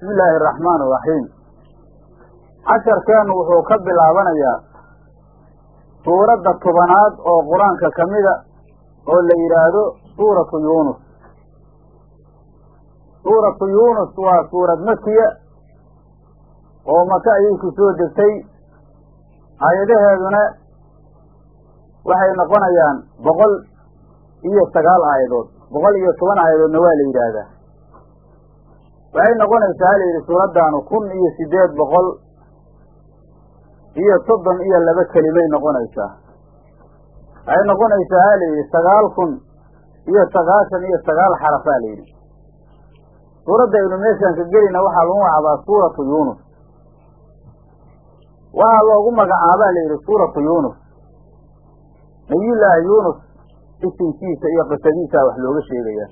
bismi illaahi araxmaan iraxiim casharkeennu wuxuu ka bilaabanayaa suuradda tobanaad oo qur'aanka ka mida oo la yidhaahdo suuratu yuunus. Suuratu yuunus waa suurad makiya oo maka ayay ku soo degtay. Aayadaheeduna waxay noqonayaan boqol iyo sagaal aayadood. Boqol iyo toban aayadoodna waa la yidhaahdaa waxay noqonaysaa la yidhi suuraddaanu kun iyo siddeed boqol iyo soddon iyo laba kelimay noqonaysaa. Waxay noqonaysaa la yidhi sagaal kun iyo sagaashan iyo sagaal xarafaa la yidhi. Suuradda aynu meeshaan ka gelina waxaa lagu magacaabaa suuratu yuunus. Waxaa loogu magacaabaa la yidhi suuratu yuunus. Nabiyullaahi yuunus isinkiisa iyo qisadiisa wax looga sheegaya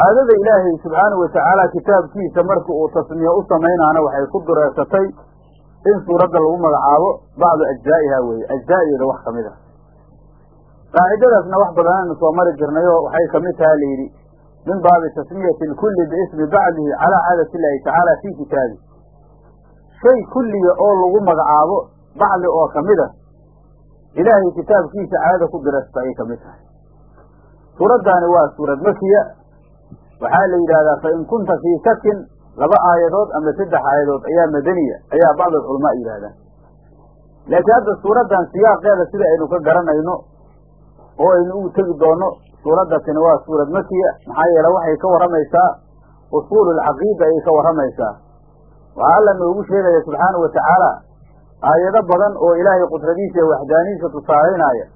caadada ilaahay subxaanahu watacaala kitaabkiisa markii uu tasmiye u samaynaana waxay ku dureesatay in suuradda lagu magacaabo bacdu ajzaa'iha weeye. Ajzaa'igeeda wax ka mid a qaacidadaasna wax badan aynu soo mari jirnay oo waxay ka mid taha la yidhi min baabi tasmiyati lkulli biismi bacdihi calaa caadati illaahi tacaala fii kitaabi. Shay kulliga oo lagu magacaabo bacdi oo ka mid a ilaahay kitaabkiisa caadada ku dirasta ayay ka mid tahay. Suuraddaani waa suurad makiya waxaa la yidhahdaa fa in kunta fii shakin laba aayadood ama saddex aayadood ayaa madaniya ayaa bacd alculamaa yidhahdaan laakiin hadda suuraddan siyaaqeeda sida aynu ka garanayno oo aynu ugu tegi doonno suuraddatini waa suurad makiya maxaa yeele waxay ka warramaysaa usuulu alcaqiida ayay ka warramaysaa waxaa alla noogu sheegaya subxaanahu watacaala aayado badan oo ilaahay qudradiisa iyo waxdaanihiisa tusaalaynaya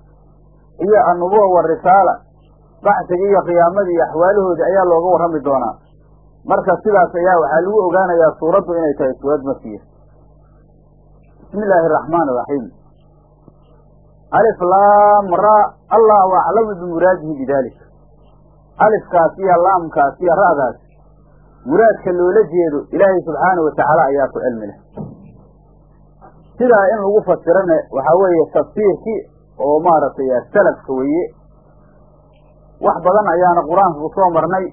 iyo annubuwa warisaala bacsiga iyo qiyaamadii iyo axwaalahoodii ayaa looga warrami doonaa. Marka sidaas ayaa waxaa lagu ogaanayaa suuraddu inay tahay suurad makiya bismi illaahi araxmaan iraxiim alif laam ra allahu aclamu bimuraadihi bidalik alifkaas iyo laamkaas iyo ra'daas muraadka loola jeedo ilaahay subxaanahu watacaala ayaa ku cilmi leh. Sidaa in lagu fasirana waxaa weeye tafsiirkii oo maaragtay salafka weeye wax badan ayaana qur'aanka ku soo marnay.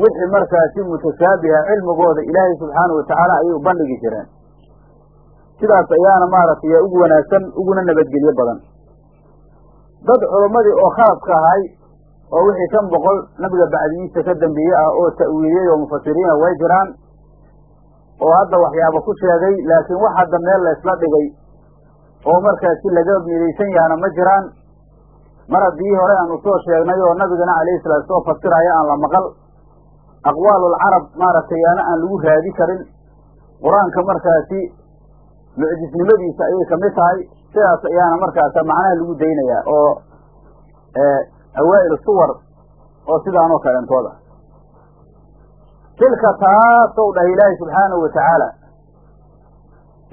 Wixii markaasi mutashaabiha cilmigooda ilaahay subxaanahu watacaala ayay u bandhigi jireen. Sidaas ayaana maaragtay ugu wanaagsan uguna nabadgelyo badan. Dad culammadii oo khalafka ahay oo wixii kan boqol nabiga bacdigiisa ka dambeeye ah oo ta'wiiliyey oo mufasiriina way jiraan oo hadda waxyaaba ku sheegay laakiin wax hadda meel la isla dhigay oo markaasi laga midaysan yahana ma jiraan mar haddii hore aan u soo sheegnay oo nabigana calayhi salaatu soo fasiraya aan la maqal aqwaalulcarab maaragtay ana aan lagu raadi karin. Qur'aanka markaasi mucjisnimadiisa ayay ka mid tahay sidaas ayaana markaasa macnaha lagu daynayaa oo awaa'il suwar oo sidaan oo kalentooda tilka taasow dhah ilaahi subxaanahu watacaala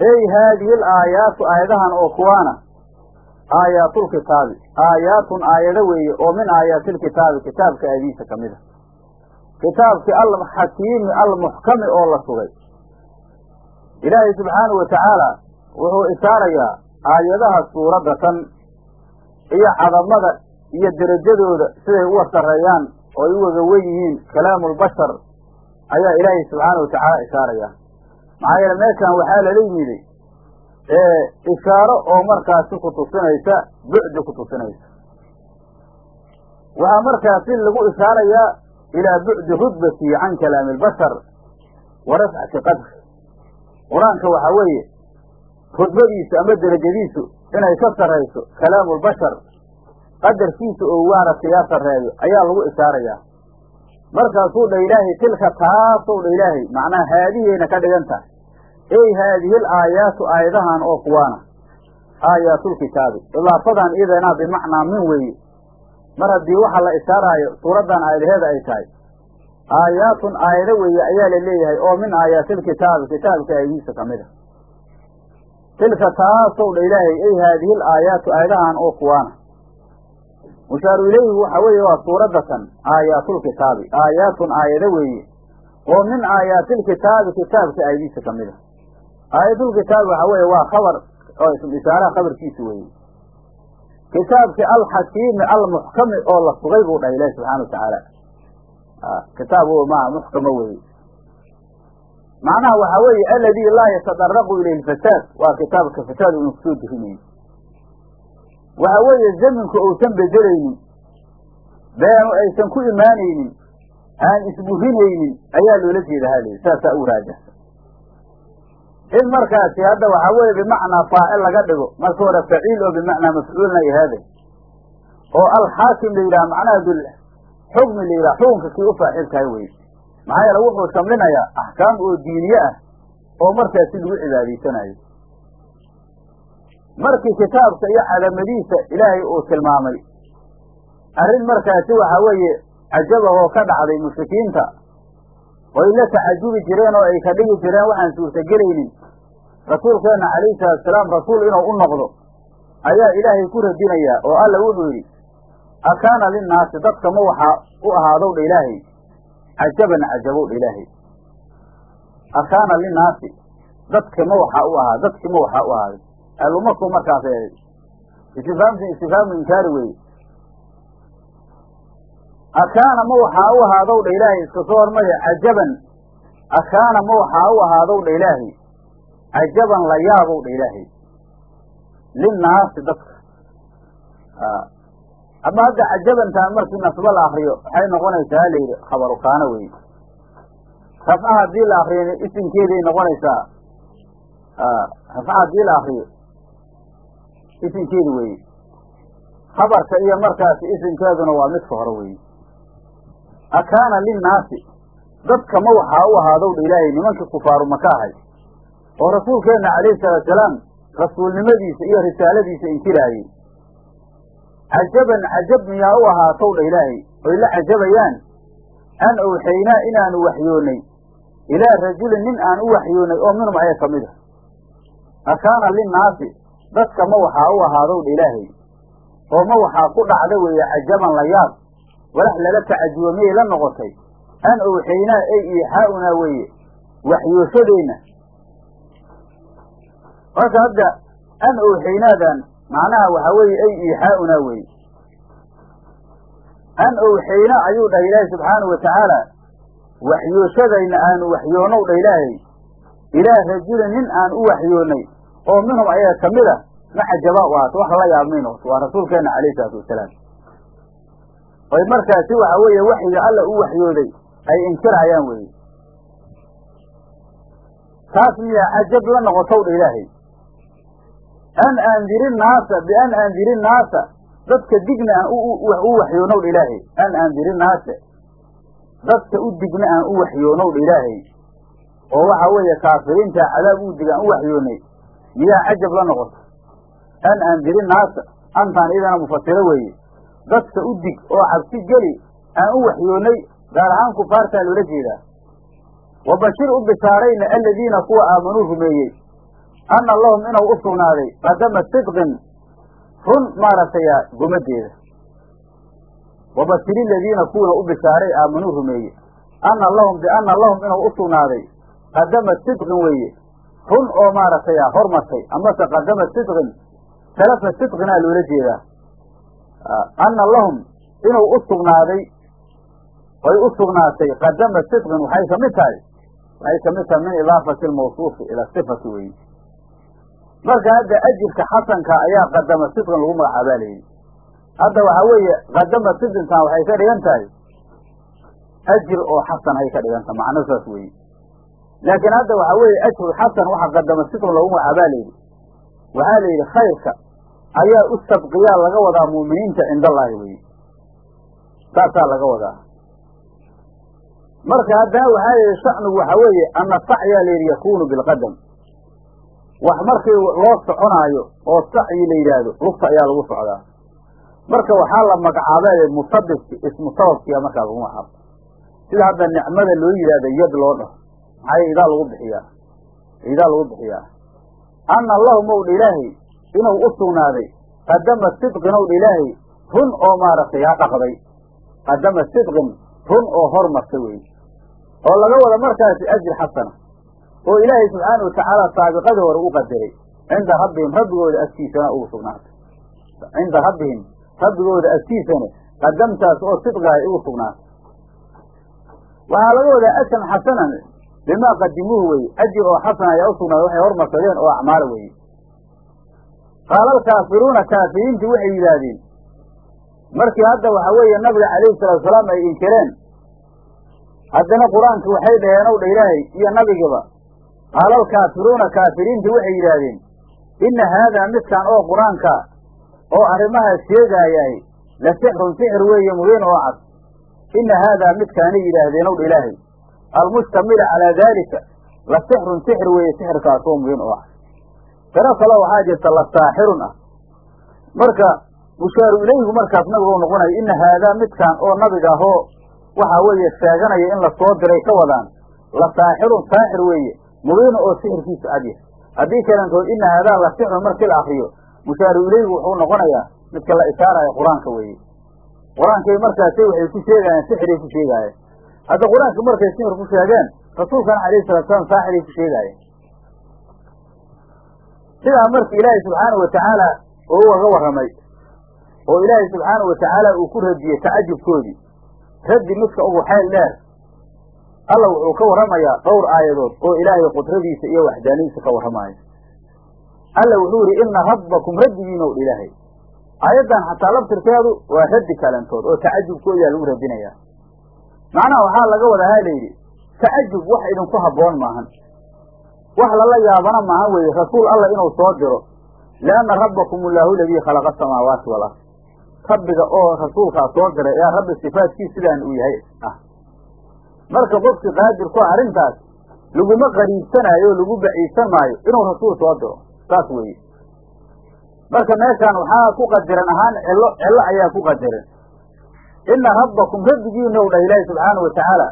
ey haadihi l aayaatu aayadahan oo kuwaana aayaatlkitaabi aayaatun aayado weeye oo min aayaatilkitaabi kitaabka aadiisa ka mid a kitaabkii alxakiimi almuxkami oo la sugay. Ilaahay subxaanahu watacaala wuxuu ishaarayaa aayadaha suuradda tan iyo cadamada iyo derajadooda siday uga sarreeyaan oo ay u wen yihiin. Kalaamulbashar ayaa ilaahay subxaana watacaala ishaaraya maxaa yeele meeshan waxaa lala yimiday ishaaro oo markaasi ku tusinaysa bucdi ku tusinaysa. Waxaa markaasi lagu ishaarayaa ilaa bucdi rudbati can kalaami albashar wa rafcati qadri qur'aanka waxaa weeye rudbadiisu ama derajadiisu inay ka sarrayso kalaamulbashar qadarkiisa oo maaragtay yaa sarreeyo ayaa lagu ishaarayaa markaasuu dha ilaahay tilka taasow dha ilaahay. Macnaha haadihayna ka dhigan tahay ey haadihi l aayaatu aayadahan oo kuwaana aayaatlkitaabi idaafadan iyadana bimacnaa min weeye mar haddii waxa la ishaaraayo suuraddan aayadaheeda ay tahay aayaatun aayado weeye ayaa la leeyahay oo min aayaatilkitaabi kitaabka aayadihiisa ka mid a tilka taasow dha ilaahay ey haadihi l aayaatu aayadahan oo kuwaana mushaaru ilayhi waxa weeye waa suuraddatan aayaatlkitaabi aayaatun aayado weeye oo min aayaatilkitaabi kitaabka aayadiisa ka mid a aayatulkitaabi waxa weeye waa khabar oo ism ishaaraha khabarkiisa weeye. Kitaabki alxakiimi almuxkami oo la sugay buu dhahay ilahi subxana watacaala kitaab ma muxkama weye macnaha waxaa weeye aladii laa yatadaraqu ilayhi lfasaad waa kitaabka fasaad una ku soo derinayo waxa weeye zaminku uusan bedelaynin beenu aysan ku imaanaynin aan isburinaynin ayaa loola jeeda haleydi saasaa u raajahsan in markaasi hadda waxaa weeye bimacnaa faacil laga dhigo marka hore faciil oo bimacnaa mafcuulna ihaaday oo alxaakim la yidhaha macnaha dul xukmi la yidhaha xukunka kii u faacil tahay weye maxaa yeele wuxuu shamlinayaa axkaam oo diiniye ah oo markaasi lagu cibaadaysanayo markii kitaabka iyo calamadiisa ilaahay uu tilmaamay arrin markaasi waxaa weeye cajabahoo ka dhacday mushrikiinta oy la tacajubi jireen oo ay ka dhigi jireen waxaan suurtagelaynin. Rasuulkeenna calayhi salatusalaam rasuul inuu u noqdo ayaa ilaahay ku radinayaa oo alla wuxuu yidhi akaana linnaasi dadka ma waxaa u ahaadow dha ilaahay? Cajaban cajabow dha ilaahay. Akaana linnaasi dadka ma waxaa u ahaa dadki ma waxaa u ahaaday alumaku markaas istifaamti istifhaamu inkaari weeye akaana ma waxaa u ahaadow dha ilaahay iska soo hormaya cajaban akaana ma waxaa u ahaadow dha ilaahay cajaban la yaabow dha ilaahay linnaasi dadka ama hadda cajabantaan markii nasbo la akriyo waxay noqonaysaa layidhi khabaru kaana weye rafca haddii la akriyana isimkeeday noqonaysaa rafca haddii la akriyo isimkeedi weye khabarka iyo markaasi isimkeeduna waa midka hore weye akaana linnaasi dadka ma waxaa u ahaadow dha ilaahay nimankii kufaaru maka ahay. Oo rasuulkeenna calayhi salaatusalaam rasuulnimadiisa iyo risaaladiisa inkiraayey cajaban cajab miyaa u ahaatow dha ilaahay oy la cajabayaan? An awxaynaa inaanu waxyoonnay ilaa rajulin nin aan u waxyoonnay oo minhum ayaa ka mid a akaana linnaasi dadka ma waxaa u ahaadow dha ilaahay. Oo ma waxaa ku dhacda weeye cajaban la yaab walax lala tacajubo miyay la noqotay. An awxaynaa ey iixaa'unaa weeye. Waxyooshadeenna marka hadda an awxaynaadan macnaha waxaa weeye ey iixaa'unaa weeye. An awxayna ayuu dhahay ilaahay subxaanau watacaala waxyooshadayna aanu waxyoonow dha ilaahay ilaa rajulin nin aan u waxyoonnay oo minhum ayaga ka mid a ma cajaba u ahaato wax lala yaabmayno waa rasuulkeenna calayhi salaatu wasalaam oy markaasi waxa weeye waxyiga alla u waxyooday ay inkirayaan weeye. Taas miyaa cajab la noqotow dha ilaahay. An aandiri naasa bian aandiri naasa dadka digna aan u waxyoonow dha ilaahay. An aandiri naasa. Dadka u digna aan u waxyoonow dha ilaahay. Oo waxa weeye kaafiriinta cadaab u dig aan u waxyoonay miyaa cajab la noqoto. An aandiri naasa. Antaan iyadana mufasiro weeye dadka u dig oo cabsi geli aan u waxyoonnay gaar ahaan kufaartaa loola jeedaa. Wa bashir u bishaarayna aladiina kuwa aamanuu rumeeyey. Anna lahum inuu u sugnaaday qadama sidqin run maaragtay gomadeeda. Wa bashir aladiina kuwina u bishaaray aamanuu rumeeye anna lahum bianna lahum inuu u sugnaaday qadama sidqin weeye. Run oo maaragtay hormartay amase qadama sidqin salafa sidqinaa loola jeedaa anna lahum inuu u sugnaaday oy u sugnaatay qadama sidqin waxay ka mid tahay waxay ka tahay min idaafati almawsuufi ila sifati weeye marka hadda ajirka xasanka ayaa qadama sidqin lagu magacaabaa layidhi hadda waxaa weeye qadama sidqintan waxay ka dhigan tahay ajir oo xasan hay ka dhigan tahay macno saas weeye laakiin hadda waxaa weeye ajru xasan waxa qadama sidqin loogu magacaabaa layidhi waxaa la yidhi khayrka ayaa u laga wadaa muuminiinta cinda allaahi weye saasaa laga wadaa. Marka haddana waxaa la yidhi shacnigu waxaa weeye ana sacyaa la yidhi yakunu bilqadam wax markii loo soconaayo oo sacyi la yidhaahdo lugta ayaa lagu socdaa. Marka waxaa la magacaabay musabibki ismu sababkiya markaa lagu magacaabo sida hadda nicmada loo yidhaahdo yad loo dhaho. Maxaa idaa lagu bixiyaa? Idaa lagu bixiyaa. Anna lahum owdha ilaahay inuu u sugnaaday. Qadama sidqin owdha ilaahay run oo maaragtay ha dhaqday. Qadama sidqin run oo hormarta weye oo laga wada markaasi ajir xasana oo ilaahay subxaana watacaala saabiqadii hore u qadaray cinda rabbihim rabbigooda agtiisana ugu sugnaatay. Cinda rabbihim rabbigooda agtiisana qadamtaas oo sidqihay ugu sugnaatay. Waxaa laga wadaa ajan xasanan bimaa qadimuuhu weye ajir oo xasan ayaa usugnaaday waxay hormarsadeen oo acmaala weeye qaala alkaafiruuna kaafiriintii waxay yidhaahdeen markii hadda waxa weeye nabiga calayhi salaatu salaam ay inkireen haddana qur'aanki waxay dhaheen ow dha ilaahay iyo nabigiba qaala alkaafiruuna kaafiriintii waxay yidhaahdeen inna haadaa midkan oo qur'aanka oo arrimahaas sheegaayahay la sixrun sixir weeye mubiin oo cad. Inna haadaa midkaanay yidhaahdeen ow dha ilaahay almustamila calaa daalika la sixrun sixir weeye sixirkaas oo mubiin oo cad tiro kale waxaa jirta la saaxirun ah. Marka mushaaru ilayhigu markaas nabiga u noqonayo inna haadaa midkan oo nabiga ahoo waxa weeye sheeganaya in la soo diray ka wadaan. La saaxirun saaxir weeye. Mubiina oo sixirkiisa cad yahay haddii kalantood inna haadaa la sixrun markii la akriyo mushaaru ilayhigu wuxuu noqonayaa midka la ishaarayo qur'aanka weeye. Qur'aankay markaasi waxay ku sheegaayeen sixiray ku sheegaayeen hadda qur'aanka markay sixir ku sheegeen rasuulkana alayhi salatu salaam saaxiray ku sheegaayeen sidaa marka ilaahay subxaanau watacaala oo ugaga warramay oo ilaahay subxaanau watacaala uu ku radiyey tacajubkoodii raddi midka ugu xeel dheer alla wuxuu ka warramayaa dhowr aayadood oo ilaahay qudradiisa iyo waxdaaniyadiisa ka warramaayo. Alla wuxuu yidhi ina rabbakum rabbigiinow dha ilaahay. Aayaddan xataa laftirkeedu waa raddi kalantood oo tacajubkoodaa lagu radinayaa macnaha waxaa laga wadaa ha layidhi tacajub wax idinku habboon maahan wax lala yaabana maahan weeye rasuul alla inuu soo diro. Lianna rabbakum allaahu aladii khalaqa asamaawaati wal rabbiga oo rasuulkaa soo diray ee rabbi sifaadkiis sidaan uu yahay. Ah. Marka qofkii qaadir ku arrintaas laguma qariibsanaayo o lagu baciidsan maayo inuu rasuul soo diro. Saas weeye. Marka meeshaan waxaa ku qadiran ahaan cillo cillo ayaa ku qadiran. Ina rabbakum rabbigiina u dhah ilaahi subxaana wa tacaala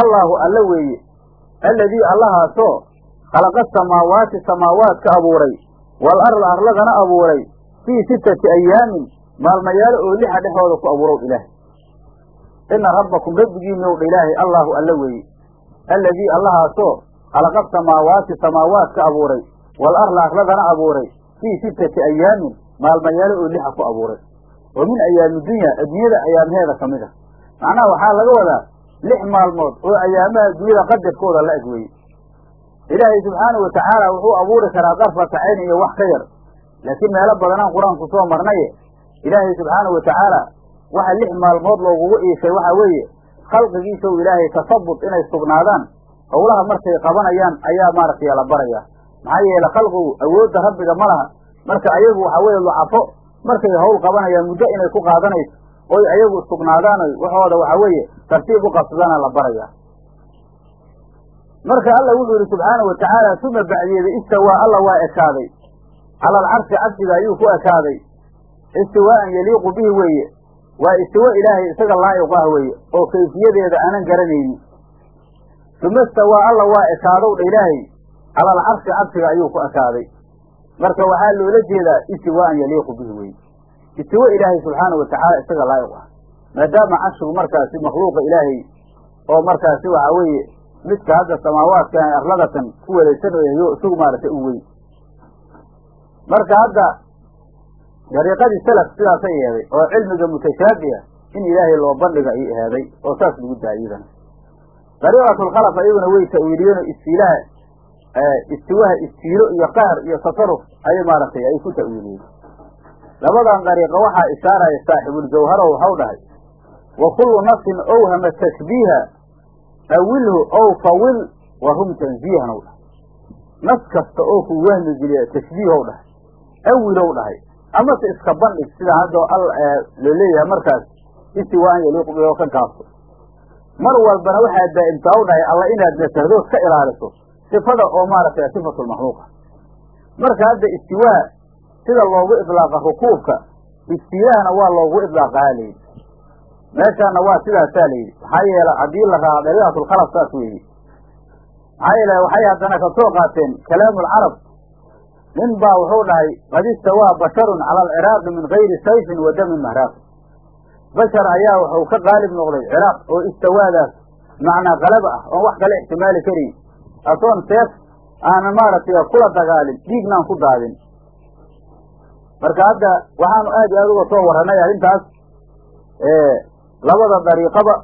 allaahu alla weeye. Alladii allahaasoo khalaqa asamaawaati samaawaadka abuuray wal arla arladana abuuray fii sittati ayaamin maalmayaalo oo lixa dhexooda ku abuurow ilaahay ina rabbakum rabbigiina u dha ilaahay allaahu alla weeye alladii allahaasoo khalaqa asamaawaati samaawaadka abuuray wal arla arladana abuuray fii sittati ayaamin maalmayaalo oo lixa ku abuuray oo min ayaami dunya adduunyada ayaamaheeda ka mid a macnaha waxaa laga wadaa lix maalmood oo ayaamaha adduunyada qadarkooda la eg weye ilaahay subxaanau watacaala wuxuu abuuri karaa darfata cayn iyo wax ka yar. Laakiin meelo badanaan qur'aanku soo marnaye ilaahay subxaanau watacaala waxa lix maalmood loogugu iishay waxa weeye khalqigiisa u ilaahay tasabut inay sugnaadaan howlaha markay qabanayaan ayaa maaragtay la barayaa maxaa yeele khalqigu awoodda rabbiga ma laha marka ayagu waxa weeye lucafo markay hawl qabanayaan muddo inay ku qaadanayso oy ayagu sugnaadaan waxooda waxa weeye tartiib u qabsadana la barayaa marka alla wuxuu yidhi subxaana wa tacaala suma bacdiyeeda istawaa alla waa ekaaday. Cala alcarshi cabsiga ayuu ku ekaaday. Istiwaa'an yaliiqu bihi weeye. Waa istiwo ilaahay isaga laa'iq ah weeye oo kayfiyadeeda aanan garanaynin. Suma istawaa alla waa ekaadow dha ilaahay. Cala alcarshi cabsiga ayuu ku ekaaday. Marka waxaa loola jeedaa istiwaa'an yaliiqu bihi weye istiwo ilaahay subxaana wa tacaala isaga laa'iq ah. Maadaama carshigu markaasi makhluuqa ilaahay oo markaasi waxa weeye midka hadda samaawaadka arladatan ku wareegsan oo yahayo isagu maaragtay u weyn. Marka hadda dariiqadii salaf sidaasay eeday oo cilmiga mutashaabiha in ilaahay loo bandhiga ay eeday oo saas lagu daayidana dariiqatulkhalaf ayaguna way ta'wiiliyeenoo istiilaha istiwaha istiilo iyo qaar iyo tasaruf ayay maaragtay ay ku ta'wiiliyeen. Labadan dariiqo waxaa ishaaraya saaxibuljawharo waxau dhahay wa kullu nafsin owhama tashbiiha awilhu ow fawil wa rum tanziihan ow dhahay. Nas kasta oo ku wahmi geliya tashbiihow dhahay awilow dhahay. Amase iska bandhig sida hadda loo leeyahay markaas istiwaan yaliiqu bi oo ka gaabso mar walbana waxaa daa'imtaa u dhahay alla inaad nasahdood ka ilaaliso sifada oo maaragtay sifatulmakhluuqa marka hadda istiwaa sida loogu idlaaqa rukuubka istiilahana waa loogu idlaaqahaa layidhi meeshaana waa sidaasaa layidhi maxaa yeele haddii la raaco dariiqatulkhalaf saas weeye maxaa yeele waxay haddana ka soo qaateen kalaamu alcarab nin baa wuxuu dhahay qad istawaa basharun cala alciraaqi min gayri sayfin wa damin mahraaq. Bashar ayaa wuxuu ka qaalib noqday ciraaq oo istawaadaas macnaa qalaba ah oon wax kale ixtimaali karayn asoon seef aanan maaragtay kula dagaalin dhiignaan ku daadin. Marka hadda waxaanu aad iyo aad uga soo warranay arrintaas labada dariiqaba.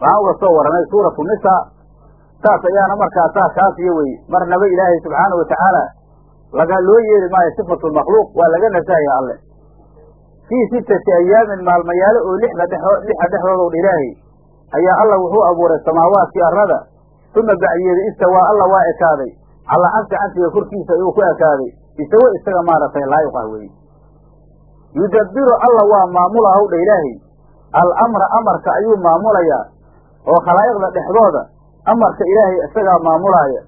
Waxaan uga soo warranay suuratu nisaa saas ayaana markaasaa kaafiya weye marnaba ilaahay subxaana watacaala laga loo yeeli maayo sifatu lmakhluuq waa laga nasahaya alle. Fii sittati ayaamin maalmayaalo oo lixda dhexoo lixa dhexdoodow dha ilaahay ayaa alla wuxuu abuuray samaawaadkii arrada. Uma bacyeeda istawaa alla waa ekaaday. Calaa cabsi cabsiga korkiisa ayuu ku ekaaday. Isago isaga maaragtay laayiq ah weeye. Yudabbiru alla waa maamula hawdha ilaahay alamra amarka ayuu maamulayaa oo khalaa'iqda dhexdooda amarka ilaahay isagaa maamulaaya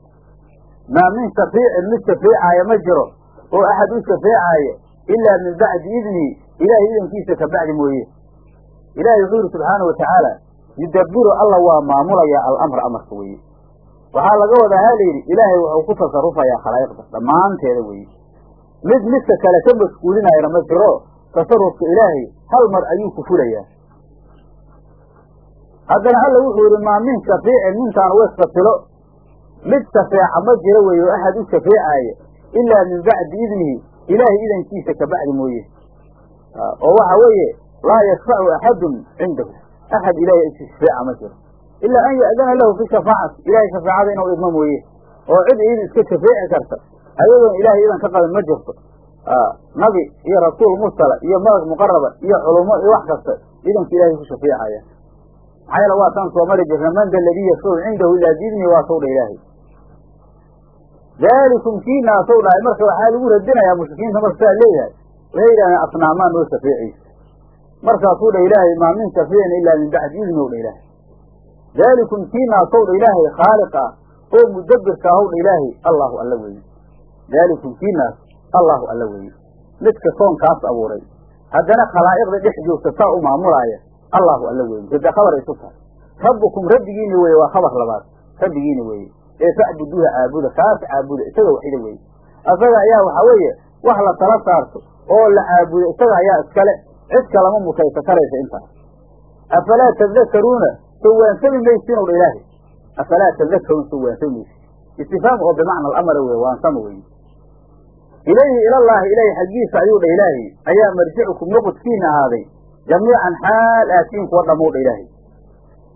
maa min shafiicin mid shafeecaaya ma jiro oo axad u shafeecaaya ilaa min bacdi idnihi ilaahay idankiisa ka bacdi mooye. Ilaahay wuxuu yidhi subxaana wa tacaala yudabbiru alla waa maamulayaa alamra amarka weeye. Waxaa laga wadaa ha layidhi ilaahay wuxuu ku tasarufayaa khalaa'iqda dhammaanteeda weeye. Mid midka kale ka mas'uulinayana ma jiro tasarufka ilaahay hal mar ayuu ku fulayaa haddana alla wuxuu yidhi maa min shafiicin ninkaan wasfatilo mid shafeeca ma jiro weeye oo axad u shafeecaaya ilaa min bacdi idnihi ilaahay idankiisa ka bacdi mooye. Oo waxa weeye laa yashfacu axadun cindahu. Axad ilaahay agtiisa shafeeca ma jiro. Ilaa an ya'dana lahu fi shafaacati ilahay shafaacada inuu idmo mooye. Oo cid iyada iska shafeeci karta ayadoon ilahay idan ka qabin ma jirto. Nabi iyo rasuul mursala iyo malag muqaraba iyo culummo iyo wax kasta idanka ilahay ku shafeecaya maxaa yeele waa taan soo mari jirna man da ladii yashfacu cindahu ilaa biidnihi waa sawdha ilaahay daalikum kiinaa sow marka waxaa lagu radinayaa mushrikiinta marka saa leeyahay waxay yidhahdeen asnaamaa noo shafeecaysa markaasuu dha ilaahay maa min shafiicin ilaa min bacdi idni ow dha ilaahay daalikum kiinaa sow dha ilaahay khaaliq ah oo mudabbirka ahow dha ilaahay allahu alla weeye daalikum kiinaas allahu alla weeye midka soonkaas abuuray haddana khalaa'iqda dhex joogta saa u maamulaaya allahu alla weeye hada khabar isu tahay. Rabbukum rabbigiina weeye waa khabar labaad. Rabbigiina weeye ee facbuduuha caabuda kaas caabuda isaga waxida weeye isaga ayaa waxaa weeye wax la tala saarto oo la caabudo isaga ayaa iskale. Cid kalama mutaysa karaysa intaas afalaa tadakaruuna sawaansami maysiin odha ilaahay afalaa tadakaruuna sawaansami maysin istifhaam oo bimacna alamara weye waansama weye ilayhi ilallaahi ilaahay xaggiisa ayuu dha ilaahay ayaa marjicukum noqodkiina ahaaday jamiican xaal aatiin kuwa dhammow dha ilaahay.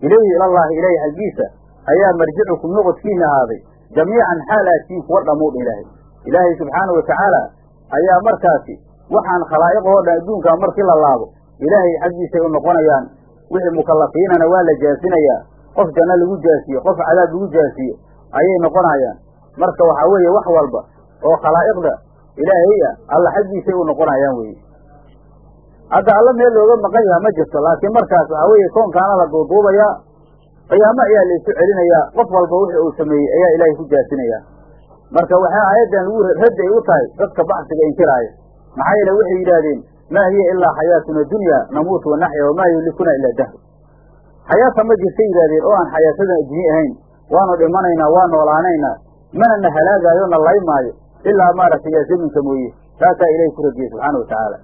Ilayhi ilallaahi ilaahay xaggiisa ayaa marjicukum noqodkiina ahaaday jamiican xaal aatiin kuwa dhammow dha ilaahay ilaahay subxaanau watacaala ayaa markaasi waxaan khalaa'iqoo dhan adduunkaa markii la laabo ilaahay xaggiisay u noqonayaan wixii mukallafiinana waa la jaasinayaa. Qof janno lagu jaasiyo qof cadaab lagu jaasiyo ayay noqonayaan. Marka waxaa weeye wax walba oo khalaa'iqda ilaahay ah alla xaggiisay u noqonayaan weye hadda alla meel looga maqan yaha ma jirto laakiin markaas waxaa weeye koonkaana la duuduubayaa qiyaamo ayaa la isu celinayaa. Qof walba wixii uu sameeyey ayaa ilaahay ku jaasinayaa marka waxaa aayaddan lagu raddi ay u tahay dadka bacsiga inkiraaya maxaa yeele waxay yidhaahdeen maa hiya ilaa xayaatuna dunya namuutu wanaxya wamaa yuhlikuna ilaa dahru xayaata ma jirtay yidhahdeen oo aan xayaatadan adduunye ahayn waanu dhimanaynaa waa noolaanaynaa mana na halaagaayo na laymaayo ilaa maaragtay yaa zaminka mooye. Taasaa ilahay ku radiyey subxaana wa tacaala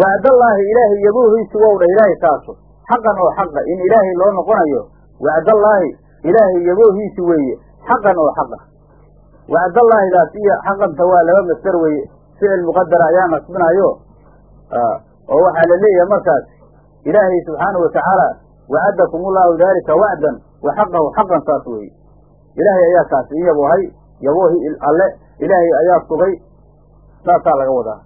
wacdallaahi ilaahay yaboohiisi wow dha ilaahay taaso. Xaqan oo xaqa in ilaahay loo noqonayo wacdallaahi ilaahay yaboohiisi weeye. Xaqan oo xaqa. Wacdallaahidaas iyo xaqanta waa laba masdar weeye. Ficil muqadara ayaa nasbinayo oo waxaa la leeyahay markaas ilaahay subxaana wa tacaala wacadakum ullahu daalika wacdan wa xaqahu xaqan saas weeye. Ilaahay ayaa kaas in yaboohay yaboohi alle ilaahay ayaa sugay saasaa laga wadaa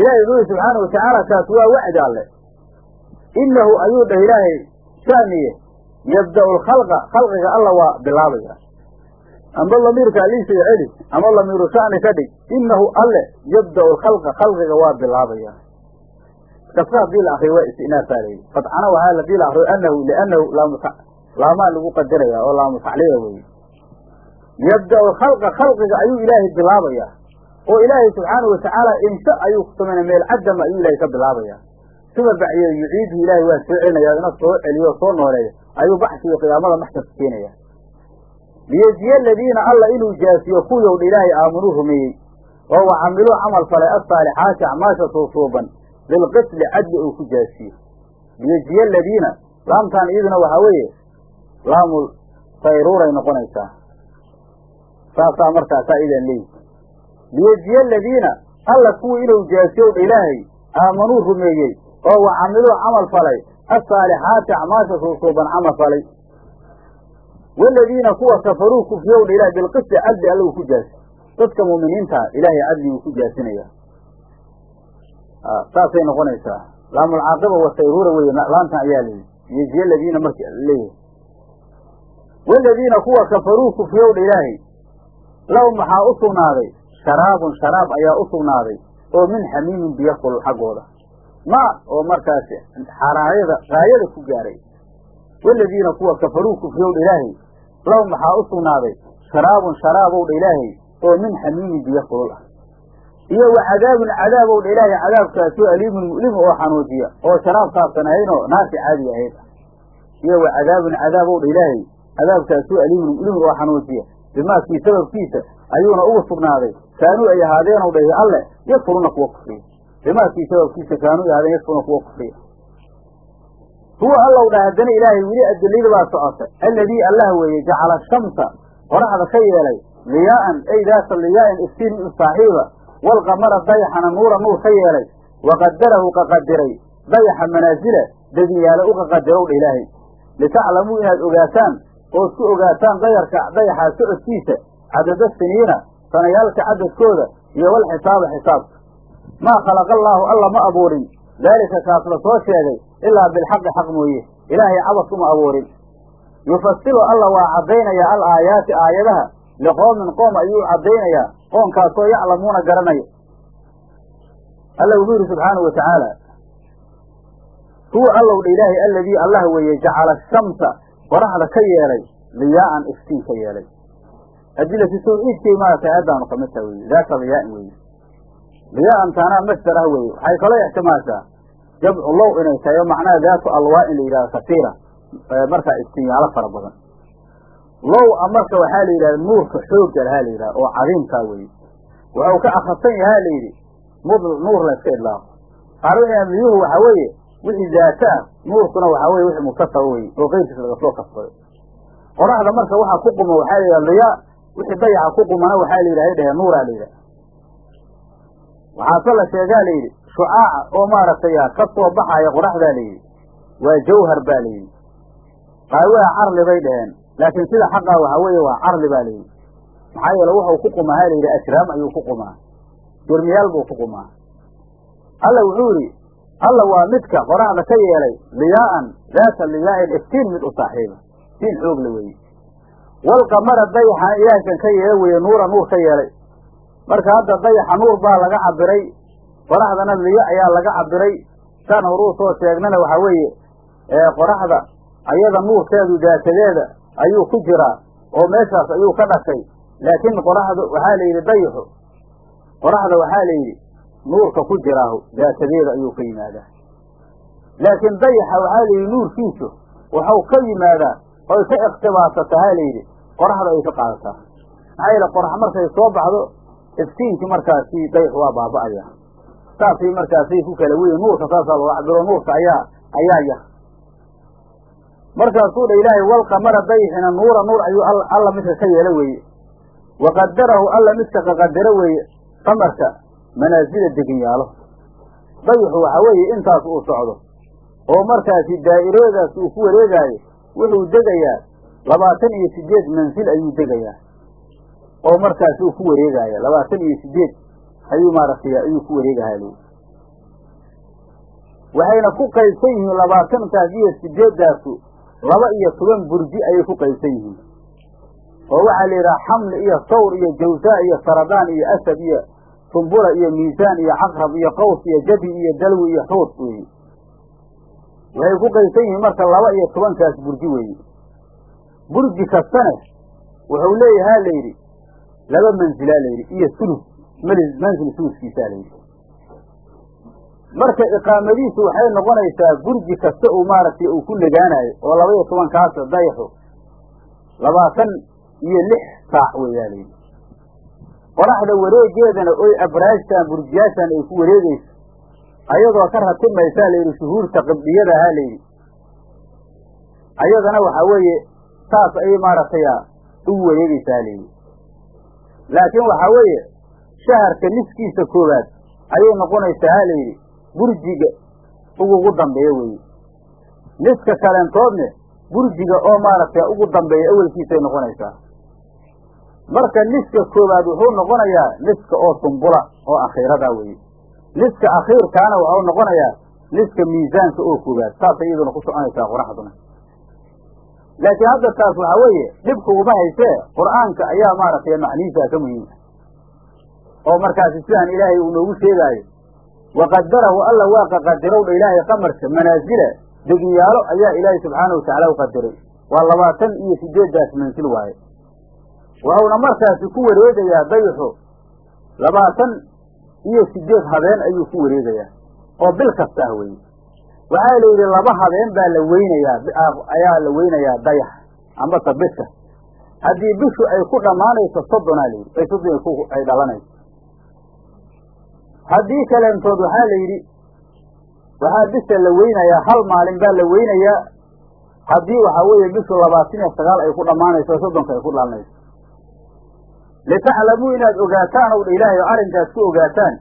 ilahay wuxuu subxaana wa tacaala kaas waa wacdi alle. Inahu ayuu dhah ilaahay shaniye yabda'u lkhalqa khalqiga alla waa bilaabaya amba lamiirka aliisa celi ama lamiiru shani ka dhig inahu alle yabda'u lkhalqa khalqiga waa bilaabaya kasta haddii la waa istinaasaa fadcana waxaa haddii la akriyo anahu lianahu laamaa lagu qadaraya oo laamutacliila weye yabda'u lkhalqa khalqiga ayuu ilaahay bilaabaya oo ilaahay subxaana wa tacaala insha ayuu ku samaynaya meel cadama ayuu ilahay ka bilaabaya suma bacyo yuciidu ilaahay waa soo celinaya ina soo celiyo soo nooleeya ayuu baxsiga qiyaamada maxkamka keenaya liyejiye aladiina alla inuu jaasiyo kuwiyowdha ilaahay aamunuu rumeeyey. Oo wa camiluu camal falay asaalixaati acmaasha suusuuban bilqisli cadli uu ku jaasiyo. Liyejiye aladiina laamtaan iyaduna waxaa weeye laamul sayruuray noqonaysaa. Saasaa markaasaa idaan leeyihi liyejiye aladiina alla kuwii inuu jaasiyowdha ilaahay aamanuu rumeeyey oo wa camiluu camal falay asaalixaati acmaasha suusuuban camal falay. Waaladiina kuwa kafaruu kufriyowdha ilahay bilqisti cadli alla ku jaasi dadka mu'miniinta ilaahay cadliguu ku jaasinaya saasay noqonaysaa. Laamulcaaqiba wasayruura weye laantan ayaa layidhi yejiye ladiina marka leeyahay. Waaladiina kuwa kafaruu kufriyowdha ilaahay lahum maxaa u sugnaaday sharaabun sharaab ayaa u sugnaaday oo min xamiimin biyo kulul xaggooda. Ma oo markaasi xaraayada qaayada ku gaaray. Waaladiina kuwa kafaruu kufriyowdha ilaahay lahum maxaa u sugnaaday sharaabun sharaabowdha ilaahay oo min xamiimin biyo kulul ah. Iyo wa cadaabun cadaabowdha ilaahay cadaabkaasoo aliimun mu'limu oo xanuujiya oo sharaabkaasan ahaynoo naarti caadi ahayd. Iyo wa cadaabun cadaabowdha ilaahay cadaabkaasoo aliimun mu'limun oo xanuujiya. Bimaakii sababkiisa ayuuna ugu sugnaaday kaanuu ay ahaadeenow dhahi alle yakfuruuna kuwa kufriya bimaakii sababkiisa kaanuu ahaadeen yakfuruuna kuwa kufriya huwa allow dha haddana ilaahay weli adilada baa socota alladii allah weeye jacala shamsa qoraxda ka yeelay liyaa'an ay daata liyaa'in iftiin in saaxiiba walqamara dayaxana nuura nuur ka yeelay waqadarahu qaqadiray dayaxa manaasila deginyaale u qaqadirow dha ilaahay litaclamuu inaad ogaataan ood ku ogaataan dayarka dayaxaa socodkiisa cadada siniina sanayaalka cadadkooda iyo walxisaaba xisaabka. Maa khalaqa allaahu alla ma abuurin. Daalika kaas la soo sheegay ilaa bilxaqi xaq mooye. Ilaahay cabas uma abuurin. Yufasilu alla waa caddaynayaa al aayaati aayadaha. Liqoomin qoom ayuu caddaynayaa. Qoomkaasoo yaclamuuna garanaya. Alla wuxuu yidhi subxaanau watacaala huwa allow dha ilaahay alladii allah weeye jacala shamsa qoraxda ka yeelay liyaa'an iftiin ka yeelay adilatu tawxiidkay maaragtay aayaddaanu ka mid taha weye daaka liyaa'in weye liyaa'an taanaa masdar ah weye waxay kaloo ixtimaashaa jamcu low inay tahay oo macnaha daatu alwaa la yidhahdo kasiira markaa iftiinyaalo fara badan. Low a marka waxaa la yidhahda nuurka xoogga lahaa la yidhahda oo cadiimkaa weye wuxuu ka akhrisan yahaa la yidhi mud nuur layska idlaaqo qaarina miyuhu waxaa weeye wixii daata ah nuurkuna waxaa weye wixii muktasaba weye oo keyrkiisa laga soo kasbaday qoraxda marka waxa ku quma waxaa la yidhahda liyaa wixii dayaxa ku qumana waxaa la yidhahda dhehe nuuraa la yidhaha waxaase la sheegaa la yidhi shucaaca oo maaragtay ka soo baxaya qoraxdaa la yidhi. Waa jawhar baa la yidhi. Qaawaha carli bay dhaheen laakiin sida xaqaa waxaa weeye waa carli baa layidhi maxaa yeele wuxuu ku qumahaa layidhi ajraam ayuu ku qumaa jermiyaal buu ku qumaa alla wuxuu yidhi alla waa midka qoraxda ka yeelay liyaa'an daata liyaa'in iftiin mid u saaxiiba iftiin xoogla weeye walqamara dayaxana ilaahkan ka yeela weeye nuura nuur ka yeelay. Marka hadda dayaxa nuur baa laga cabiray qoraxdana liya ayaa laga cabiray saan horuu soo sheegnana waxaa weeye qoraxda ayada nuurkeedu daatadeeda ayuu ku jiraa oo meeshaas ayuu ka dhashay. Laakiin qoraxdu waxaa la yidhi dayaxu qoraxda waxaa la yidhi nuurka ku jiraahu daatadeeda ayuu ka yimaadaa. Laakiin dayaxa waxaa la yidhi nuurkiisu waxau ka yimaadaa oy ka ikhtibaasatahaa la yidhi qoraxda ay ka qaadataa maxaa yeele qorax markay soo baxdo iftiinkii markaasi dayaxu waa baaba'aya. Saasay markaasay ku kala weyn nuurka saasaa looga cabiro nuurka ayaa ayaa yar. Markaasuu dha ilaahay walqamara dayxina nuura nuur ayuu alla midka ka yeelo weeye. Waqadarahu alla midka qaqadaro weeye qamarka manaasila deginyaalo dayaxu waxaa weeye intaas uu socdo. Oo markaasi daa'iroodaas uu ku wareegaayo wuxuu degayaa labaatan iyo sideed mansil ayuu degayaa oo markaasi uu ku wareegaya. labaatan iyo sideed ayuu maaragtay ayuu ku wareegahaa li waxayna ku qaybsan yihiin labaatankaas iyo sideedaasu laba iyo toban burji ayay ku qaybsan yihiin. oo waxaa la yidhaha xamli iyo sawr iyo jawsaa iyo saradaan iyo asad iyo sumbura iyo miisaan iyo caqrab iyo qaws iyo jabi iyo dalwi iyo xuud weeye waxay ku qaybsan yihiin marka laba iyo tobankaas burji weeye burji kastana wuxuu leeyahaa la yidhi. Laba mansilaa la yidhi. Iyo sulus. Mansil suluskiisaa la yidhi. Marka iqaamadiisu waxay noqonaysaa burji kasta uu maaragtay uu ku legaanayo oo laba iyo tobankaasa dayaxu labaatan iyo lix saac weeyaa la yidhi. Qoraxda wareegeedana oy abraajtaan burjiyaashan ay ku wareegeyso ayadoo ka ratimaysaa la yidhi shuhuurta qibdiyadahaa la yidhi. Ayadana waxaa weeye saas ayay maaragtay ugu wareegeysaa la yidhi. Laakiin waxaa weeye shaharka niskiisa koowaad ayay noqonaysaa ha la yidhi burjiga ugugu dambeeya weeye niska kaleentoodne burjiga oo maaragtay ugu dambeeya awelkiisay noqonaysaa. Marka niska koowaad wuxuu noqonayaa niska oo sumbula oo akhiirada weeye niska akhiirkaana waxau noqonayaa niska miisaanka oo koowaad saasay iyaduna ku soconaysaa qoraxduna laakiin hadda taas waxaa weeye dhibkuguma haysee qur'aanka ayaa maaragtay macnihiisaa ka muhiima oo markaasi sidaan ilaahay uu noogu sheegaayo waqadarahu alla waa qaqadirowdha ilaahay qamarka manaasila degiyaalo ayaa ilaahay subxaana watacaala u qadiray. Waa labaatan iyo sideeddaas mansil waaye. Waxauna markaasi ku wareegayaa dayixu labaatan iyo sideed habeen ayuu ku wareegayaa oo bil kasta ah weye waxaa la yidhi laba habeen baa la weynayaa ayaa la weynayaa dayax ambase bisha haddii bishu ay ku dhammaanayso soddonaa la yidhi ay soddon ay dhalanayso. Haddii kaleentood waxaa la yidhi waxaa bisha la weynayaa hal maalin baa la weynayaa. Haddii waxaa weeye bishu labaatan iyo sagaal ay ku dhammaanayso soddonka ay ku dhalanayso. Litaclamuu inaad ogaataan ow dha ilaahay oo arrinkaas ku ogaataan.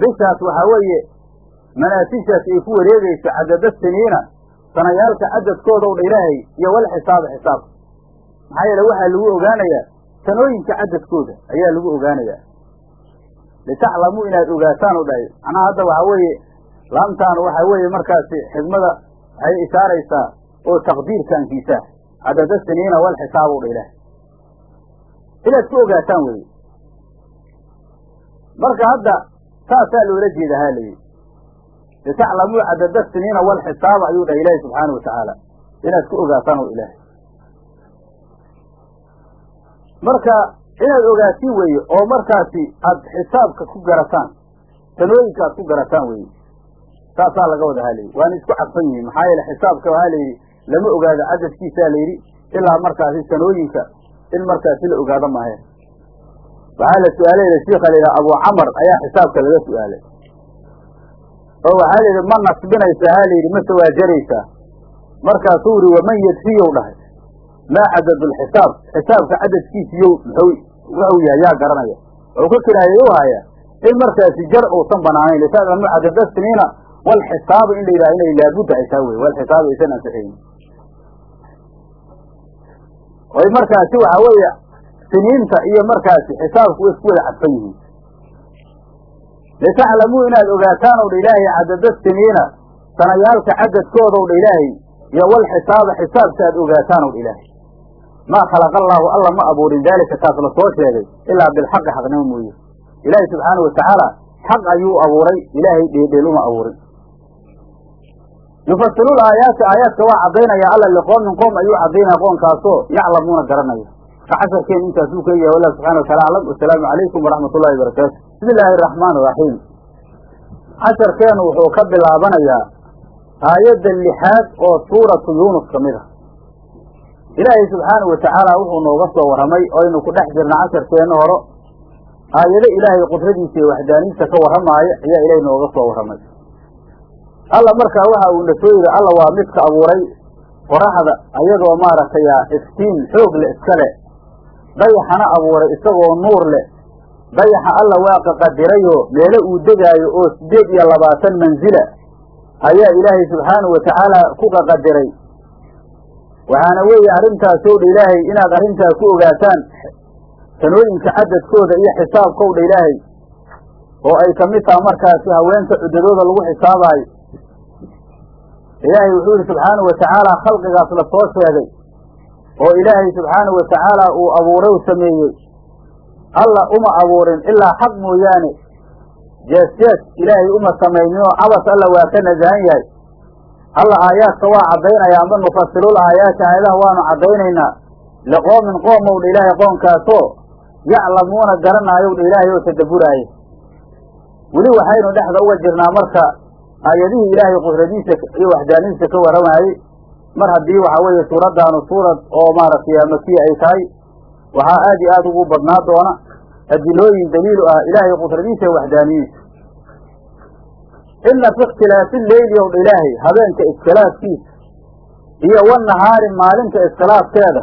Bishaas waxaa weeye manaasishaas ay ku wareegayso cadada siniina sanayaalka cadadkooda ow dha ilaahay iyo wal xisaaba xisaabka maxaa yeele waxaa lagu ogaanayaa sanooyinka cadadkooda ayaa lagu ogaanayaa. Litaclamuu inaad ogaataan u dhahay. Macnaha hadda waxaa weeye laamtaan waxaa weeye markaasi xigmada waxay ishaaraysaa oo taqdiirkaankiisa cadada siniina wal ilaahay inaad ku ogaataan weye marka hadda saasaa loola jeeda ha layidhi litaclamuu cadada siniina walxisaaba ayuu dhahay ilaahi subxaana wa tacaala inaad ku ogaataan o ilaahay marka inaad ogaatiin weeye oo markaasi aad xisaabka ku garataan sanooyinka aad ku garataan weeye saasaa laga wada halayidhi waana isku cadfan yihiin maxaa yeele xisaabka waxaa layidhi lama ogaado cadadkiisaa layidhi ilaa markaasi sanooyinka in markaasi la ogaado maahe waxaa la su'aalayla shiika la yidhaha abu camar ayaa xisaabka laga su'aalay oo waxaa la yidhi ma nasbinaysaa ha layidhi mase waa jaraysaa markaasuu yidhi waman yadfiyow dhahay. Maa cadadulxisaab xisaabka cadadkiisiyow muxuu wuxuu yahay yaa garanaya. Wuxuu ka kiraayay u haya in markaasi jar uusan banaanayn. Litaclamu cadada siniina walxisaaba in la yidhaha inay laabudda ay taa wey walxisaaba aysan ansixaynin oy markaasi waxaa weeye siniinta iyo markaasi xisaabku way isku wada cadfan yihiin litaclamuu inaad ogaataan ow dha ilaahay cadada siniina sanayaalka cadadkooda ow dha ilaahay iyo walxisaaba xisaabka aad ogaataan ow dha ilaahay maa khalaqa allaahu alla ma abuurin daalika taas la soo sheegay ilaa bilxaqi xaqnimo mooye ilaahay subxaana wa tacaala xaq ayuu abuuray ilaahay dheedheel uma abuurin yufasiluul aayaati aayaadka waa caddaynaya alla liqoomin qoom ayuu caddaynaya qoonkaasoo yaclamuuna garanaya marka casharkeen intaasuu ka yahay wallah subxana wa taala aclam wasalaamu calaykum waraxmat ullahi barakaatu bismi illaahi araxmaan iraxiim casharkeenu wuxuu ka bilaabanayaa aayadda lixaad oo suuratu yuunus ka mid a ilaahay subxaanau wa tacaala wuxuu nooga soo warramay oynu ku dhex jirna casharkeenna horo aayado ilaahay qudradiisa iyo waxdaaniinta ka warramaaya ayaa ilaahay nooga soo warramay alla markaa waxa uu na soo yidhi alla waa midka abuuray qoraxda ayadoo maaragtay iftiin xoog le iska leh dayaxana abuuray isagoo nuur leh dayaxa alla waa qaqadirayoo meelo uu degaayo oo siddeed iyo labaatan mansila ayaa ilaahay subxaanahu wa tacaala ku qaqadiray. Waxaana weeye arrintaasoo dha ilaahay inaad arrintaa ku ogaataan sanooyinka cadadkooda iyo xisaabkowdha ilaahay oo ay ka mid markaasi haweenka cuddadooda lagu xisaabaayo ilaahay wuxuu yidhi subxaanahu wa tacaala khalqigaas la soo sheegay oo ilaahay subxaanahu wa tacaala uu abuuray u sameeyey alla uma abuurin ilaa xaq mooyaane. Jees jees ilaahay uma samayninoo cabas alla waa ka nasahan yahay. Alla aayaadka waa caddaynaya amba nufasiluul aayaati aayadaha waanu caddaynaynaa. Liqoomin qoomowdha ilaahay qoomkaasoo yaclamuuna garanaayowdha ilaahay oo tadabburaaya weli waxaynu dhexda uga jirnaa marka aayadihii ilaahay qudradiisa iyo waxdaanidiisa ka warramaayey mar haddii waxaa weeye suuraddaanu suurad oo maaragtay makiya ay tahay waxaa aad iyo aad ugu badnaa doona adilooyin daliilu ah ilaahay qudradiisa iyo waxdaanidiisa inna fi ikhtilaafi leyli ow ilaahay habeenka iskhilaafkiisa iyo wanahaari maalinta iskhilaafkeeda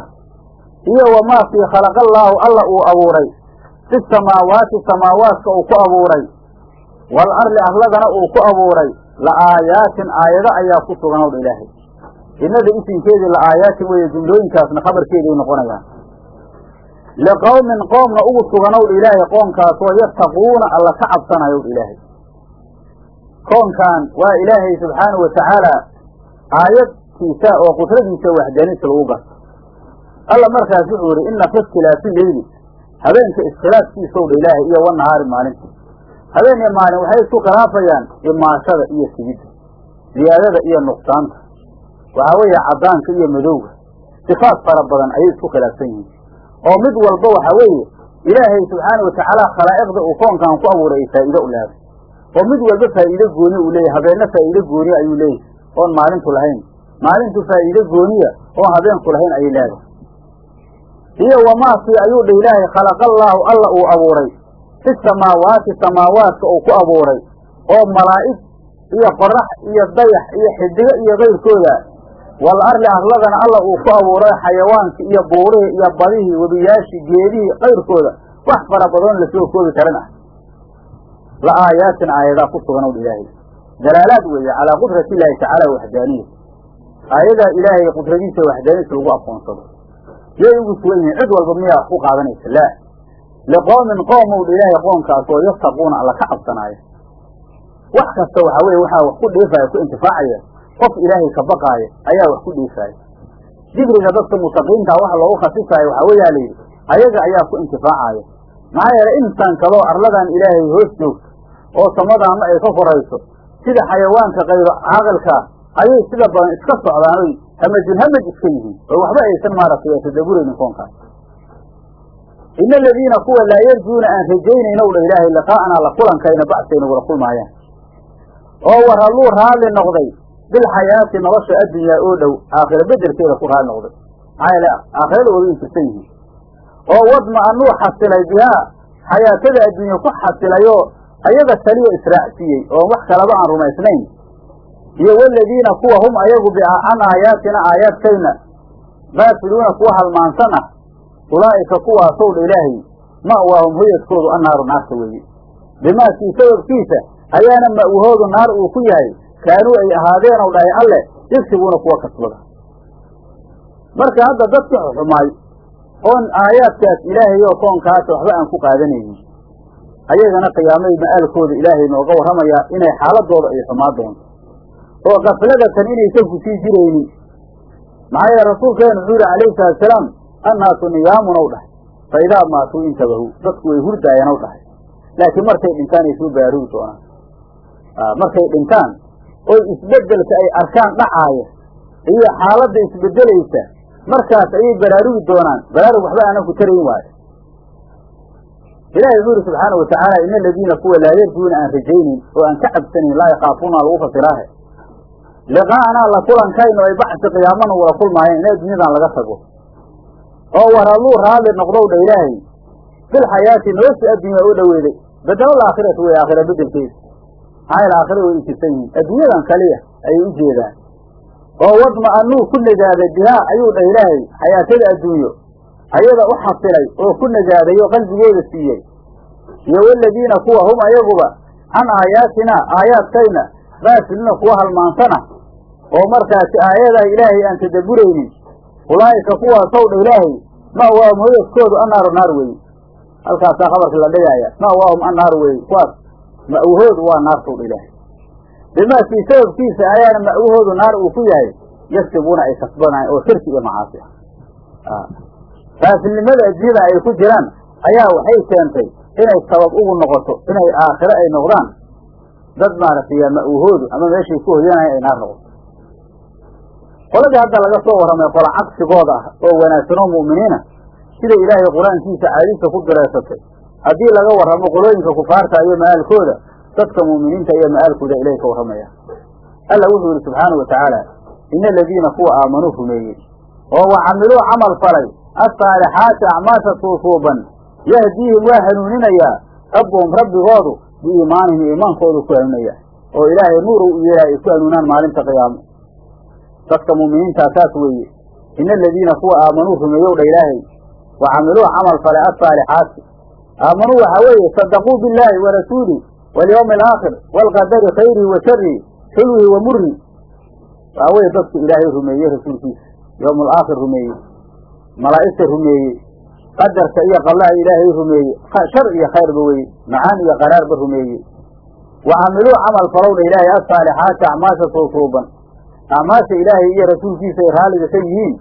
iyo wamaa fii khalaqallaahu alla uu abuuray fi samaawaati samaawaadka uu ku abuuray wal arli arladana uu ku abuuray la aayaatin aayado ayaa ku sugan ow ilaahay innada isinkeedii la aayaatin weeye jumlooyinkaasna khabarkeeday noqonayaan liqowmin qoomna ugu suganow ilaahay qoomkaasoo yattaquuna alla ka cabsanayow ilaahay koonkan waa ilaahay subxaanahu watacaala aayadkiisa oo qudradiisa waxdaaniisa lagu garto alla markaas wuxuu yidhi inna fi ikhtilaafi leyli habeenka iskhilaafkiisow dha ilaahay iyo wanahaari maalinta habeen iyo maalin waxay isku khilaafayaan imaashada iyo sigidda ziyaadada iyo nuqsaanta waxaa weeye caddaanka iyo madowga sifaat fara badan ayay isku khilaafsan yihiin oo mid walba waxaa weeye ilaahay subxaanau watacaala khalaa'iqda uu koonkan ku abuuray ay faa'iide u leeday oo mid walba faa'iide gooni uu leeyahy habeenna faa'iide gooniya ayuu leeyahy oon maalintu lahayn. Maalintu faa'iide gooniya oon habeenku lahayn ayay leedahay iyo wamaasii ayuu dha ilaahay khalaqallaahu alla uu abuuray. Fi samaawaati samaawaadka uu ku abuuray. Oo malaa'ig iyo qorax iyo dayax iyo xidigo iyo kayrkooda wal arli arladana alla uu ku abuuray xayawaanki iyo buurihii iyo badihii webiyaashii geedihii kayrkooda wax fara badoon la soo koobi karan ah la aayaatin aayadaa ku sugan ow ilaahay. Dalaalaad weeye calaa qudrati illaahi tacaala waxdaaniya. Aayadaa ilaahay qudradiisa waxdaaniyisa lagu aqoonsado. Yay ugu sugan yihiin cid walba miyaa wax ku qaadanaysa? Laa. Liqoomin qoomow dha ilaahay qoomkaas oo yattaquuna alla ka cabsanaayo. Wax kasta waxaa weye waxaa wax ku dheefaya ku intifaacaya qof ilaahay ka baqaaya ayaa wax ku dheefaaya dikriga dadka mutaqiintaa waxa loogu khasisaayo waxaa weyaa layidhi ayaga ayaa ku intifaacaya maxaa yeelay intaan kaloo arladan ilaahay hoos joogto oo samadaanna ay ka korayso sida xayawaanka kayro caaqilkaa ayay sida badan iska socdaan oy hamajun hamaj iska yihiin oo waxba aysan maaragtay tadaburaynin koonkaas ina aladiina kuwa laa yarjuuna aan rajaynaynow dha ilaahay liqaa'anaa la kulankayna bactayna wala kulmaayaan oo waralluu raalli noqday bilxayaati nolosha addunyaa oo dhow aakhira bedelkeeda ku raalli noqday maxaa yeele aakhirada wada inkirsan yihiin oo wadma anuu xasilay bihaa xayaatada adduunya ku xasilayoo ayaga kaliya israacsiiyey oo wax kalaba aan rumaysnayn iyo waladiina kuwa hum ayagu bican aayaatina aayaadkayna baafiluuna kuwa halmaansan ah ulaa'ika kuwaasow dha ilaahay ma'waahum hoyadkoodu annaaru naarta weeye bimaakii sababkiisa ayaana ma'wahoodu naar uu ku yahay kaanuu ay ahaadeenow dhahay alle yagsibuuna kuwa kasbada marka hadda dadka xumaay oon aayaadkaas ilaahay oo koonkaas waxba aan ku qaadanaynin. Ayagana qiyaamay ma'aalkooda ilaahay nooga warramayaa inay xaaladooda ay xumaa doonto. Oo kafladatan inaysan ku sii jiraynin maxaa yeele rasuulkeenu wuxuu yihi calayhi salaatusalaam annaasu niyaamun ow dhahay fa idaa maatuu intabahu dadku way hurdaayan ow dhahay laakiin markay dhintaan ay soo baarugi doonaan. Markay dhintaan oy isbeddelka ay arkaan dhacaaya iyo xaaladda isbeddelaysa markaas ayay baraarugi doonaan. Baraarug waxba aanan ku tarayn waayo. Ilahi wuxuu yihi subxaana watacaala ina aladiina kuwa laa yarjuuna aan rajaynin oo aan ka cabsanayn laa yakaafuuna lagu fasiraahe liqaa'anaa la kulankayno ay bacsi qiyaamana wala kulmaayeen in adduunyadan laga tago. Oo waralluu raalli noqdow dha ilaahay bilxayaati nolosha addunya oo dhoweeday bedelal aakhirati wey aakhira bedelkeeda maxaa aakhira way inkirsan yihiin adduunyadan kaliya ayay u jeedaan oo wadma anuu ku nagaaday bihaa ayuu dha ilaahay xayaatada adduunyo ayada u xasilay oo ku nagaaday oo qalbigooda siiyey iyo waladiina kuwa hum ayaguba can aayaatina aayaadkayna baafilina kuwa halmaansana oo markaasi aayadaha ilaahay aan tadabburaynin ulaa'ika kuwaasow dha ilaahay ma'waahum hoyadkoodu annaaru naar weeye halkaasaa khabarka la dhigaaya ma'waahum annaaru weeye kuwaas ma'wahoodu waa naartow dha ilaahay bimaakii sababkiisa ayaana ma'wahoodu naar uu ku yahay yagsibuuna ay kasbanayan oo shirki iyo macaasi ah. Faafilnimada addunyada ay ku jiraan ayaa waxay keentay inay sabab ugu noqoto inay aakhiro ay noqdaan. Dad maaragtay ma'wahoodu ama meeshay ku hoyanaya ay naar noqoto. Qoladii hadda laga soo warramay qola cagsigooda ah oo wanaagsanoo mu'miniina sida ilaahay qur'aankiisa caadista ku dareesatay haddii laga warramo qolooyinka kufaarta iyo ma'aalkooda dadka mu'miniinta iyo ma'aalkooda ilahay ka warramaya. Alla wuxuu yihi subxaanau watacaala ina aladiina kuwa aamanuu rumeeyey oo wa camiluu camal falay assaalixaati acmaasha suusuuban yahdiihim waa hanuuninayaa rabbuhum rabbigoodu biiimaanihim iimaankoodu ku hanuunaya oo ilaahay nuur u yeelay ay ku hanuunaan maalinta qiyaamo. Dadka mu'miniintaa saas weeye ina aladiina kuwa aamanuu rumeeyow dha ilaahay wa camiluu camal falay assaalixaati aamanuu waxaa weeye sadaquu billaahi wa rasuulih walyawmi alaakhir waalqadari khayrihi wa sharihi xulwihi wa murri waxaa weye dadku ilaahay rumeeyey rasuulkiisa yowmul aakhir rumeeyey malaa'igta rumeeyey qadarka iyo qablaha ilaahay rumeeyey shar iyo khayrba weye macaan iyo qaraarba rumeeyey wa camiluu camal falowna ilaahay asaalixaati acmaasha suusuuban acmaasha ilaahay iyo rasuulkiisa ay ka yihiin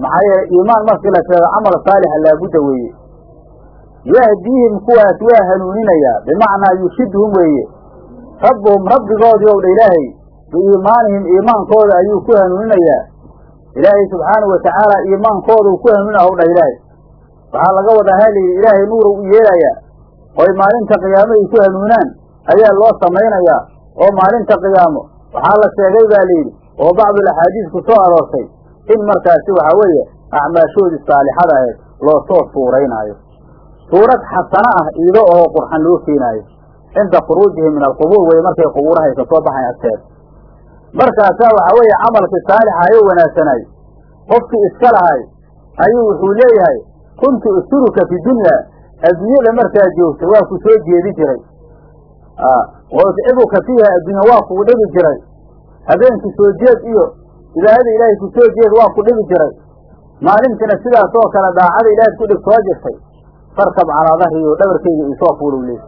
maxaa yeele iimaan markii la sheego camal saalixa laabudda weeye yahdiihim kuwaas waa hanuuninayaa bimacnaa yushidhum weeye. Rabbuhum rabbigoodii ow dha ilaahay biiimaanihim iimaankooda ayuu ku hanuuninayaa ilaahay subxaanahu watacaala iimaankoodu ku hanuunina ow dha ilaahay. Waxaa laga wadaa halayidhi ilaahay nuura u yeelayaa oy maalinta qiyaamo ay ku hanuunaan ayaa loo samaynayaa oo maalinta qiyaamo. Waxaa la sheegay baa layidhi oo bacdul axaadiis ku soo aroortay in markaasi waxaa weeye acmaashoodii saalixada ahayd loo soo suuraynaayo suurad xasano ah iido oo qurxan loo keenaayo cinda khuruujihim min alqubuur weye markay qubuurahay ka soo baxayn agteed. Markaasaa waxaa weeye camalkii saalixa ayuu wanaagsanaay qofkii iska lahay ayuu wuxuu leeyahay kuntu usuruka fi dunya. Adduunyada markaa joogta waa ku soo jeedi jiray. Wa utcibuka fiiha adduunya waa kugu dhibi jiray. Habeenkii soo jeed iyo cibaadada ilaahay ku soo jeed waa ku dhibi jiray. Maalintina sidaas oo kale daacada ilaahay ku dhib soo jirtay farkab calaa dahriyo dhabarkayga isoo fuulow leey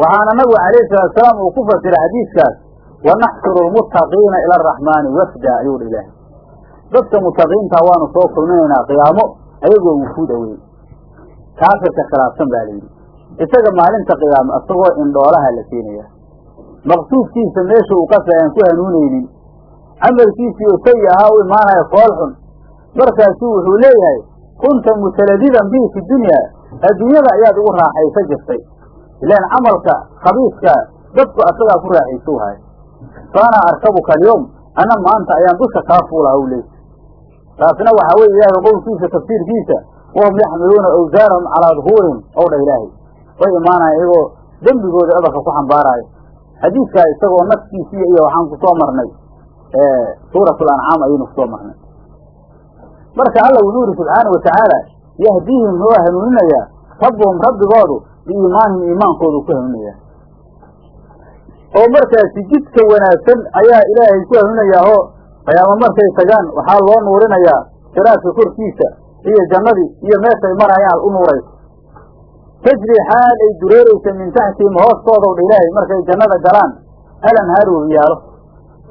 waxaana nabigu calayhi salaatusalaam uu ku fasiray xadiiskaas wanaxshuru lmuttaqiina ila araxmaani wafda ayuu dha ilaahay. Dadka mutaqiinta waanu soo kulminaynaa qiyaamo ayagoo wufuuda wey kaafirka khilaafsan baa layidhi isaga maalinta qiyaamo isagoo indhoolaha la keenaya maqsuudkiisa meesha uu qasa aan ku hanuunaynin. Camalkiisii oo sayi ahaa u imaanaya fool xun. Markaasuu wuxuu leeyahay kunta mutaladidan bii fi dunya adduunyada ayaad ugu raaxaysa jirtay ilaan camalka khabiiska dadku asagaa ku raaxaysa u haya faana arkabuka alyawm ana maanta ayaan dusha kaa fuulaha u leey taasna waxaa weye ilaahay qowlkiisa tafsiirkiisa wahum yaxmiluuna awsaarahum calaa duhuurihim ow dha ilaahay way imaanaya iyagoo dembigooda dhabarka ku xambaaraayo xadiidkaa isagoo nafkiisiiy iyo waxaan ku soo marnay suurat lancaam ayaynu ku soo marnay marka alla wuxuu yidhi subxaana watacaala yahdiihim waa hanuuninayaa rabbuhum rabbigoodu biiimaanihim iimaankoodu ku hanuunayaa oo markaasi jidka wanaagsan ayaa ilaahay ku hanuunayaa oo qiyaamo markay tagaan waxaa loo nuurinayaa siraadka korkiisa iyo jannadii iyo meeshay marayaan u nuurayso tajri xaal ay dureeraysa min taxtihim hoostoodaw dha ilaahay markay jannada galaan alanhaaru yaalo.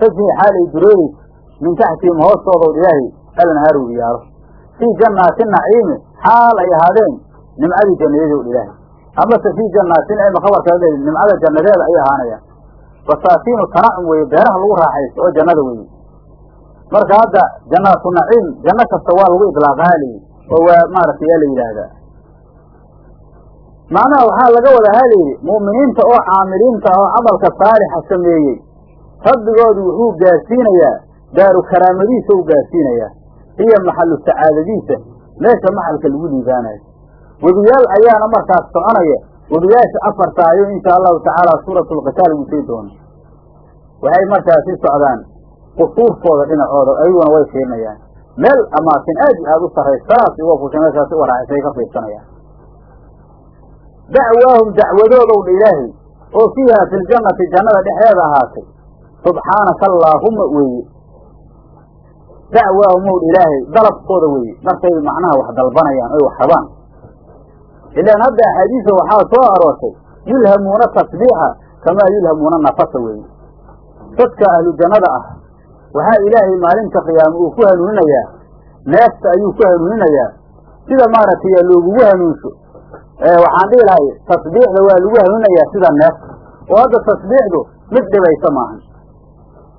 Tajri xaal ay dureeraysa min taxtihim hoostoodaw dha ilaahay alanhaaru yaalo fii jannaati naciimi xaal ay ahaadeen nimcadii jannayadow dha ilaahay. Amase fii jannaatin ayma khabarkaa leedi nimcada jannadeeda ay ahaanayaan. Basaakiinu tanacum weye beeraha lagu raaxaysto oo jannada weye marka hadda jannaatu naciim janno kasta waa lagu idlaaqaha layihi oo waa maaragtay yaa la yidhaahdaa. Macnaha waxaa laga wada halayidhi mu'miniinta oo caamiliinta oo camalka saalixa sameeyey rabbigoodu wuxuu gaarsiinayaa daaru karaamadiisa u gaarsiinayaa iyo maxalu sacaadadiisa. Meesha maxalka lagu liibaanayo. Webiyaal ayaana markaas soconaya webiyaasha afarta ayo insha allahu tacaala suuratu lqitaal gusay doono. Waxay markaasi socdaan qusuurtooda dhinacooda ayaguna way fiirinayaan meel amaakin aad iyo aada u sarraysa igoo fusha meeshaasi u waraaxisay ka fiirsanayaan. Dacwaahum dacwadoodow dha ilaahay oo fiiha fi ljannati jannada dhexdeeda ahaatay. Subxaanaka allaahuma weeye dacwaahum ow dha ilaahay dalabkooda weeye. Markay macnaha wax dalbanayaan oy wax rabaan. Ilaan hadda axaadiisa waxaa soo aroortay yulhamuuna tasbiixa kamaa yulhamuuna nafasa weeye. Dadka ahlu jannada ah waxaa ilaahay maalinta qiyaame uu ku hanuuninayaa neefta ayuu ku hanuuninayaa. Sida maaragtay loogugu hanuunsho waxaan dhihi lahay tasbiixda waa lagu hanuunayaa sida neefta oo hadda tasbiixdu mid dhibaysa maahan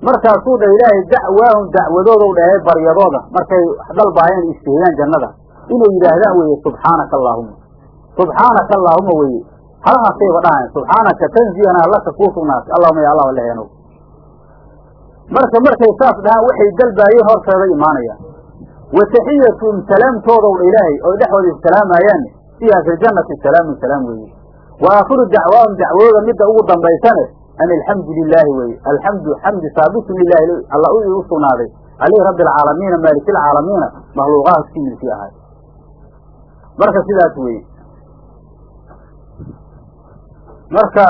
markaasuu dha ilaahay dacwaahum dacwadoodow dhahay baryadooda. Markay dalbaayeen istihiyaan jannada. Inay yidhaahdaan weeye subxaanaka allaahuma subxaanaka allaahuma weye halahaasayba dhahayn subxaanaka tanzihana allaka kuu sugnaatay. Allahuma ya allah leheenow marka markay saas dhahaan waxay dalbaayeen horteeda imaanayaan wa taxiyatuhum salaamtoodow dha ilaahay oy dhexooda issalaamayaan fiiha fi ljannati salaamun salaam weeye. Wa aakhiru dacwaahum dacwadooda midda ugu dambaysane an alxamdu lilaahi weye alxamdu xamdi saabitun lilahi alla u sugnaaday. Alihi rabbi alcaalamiina maaliki alcaalamiina makhluuqaadkii milkii ahay. Marka sidaas weye marka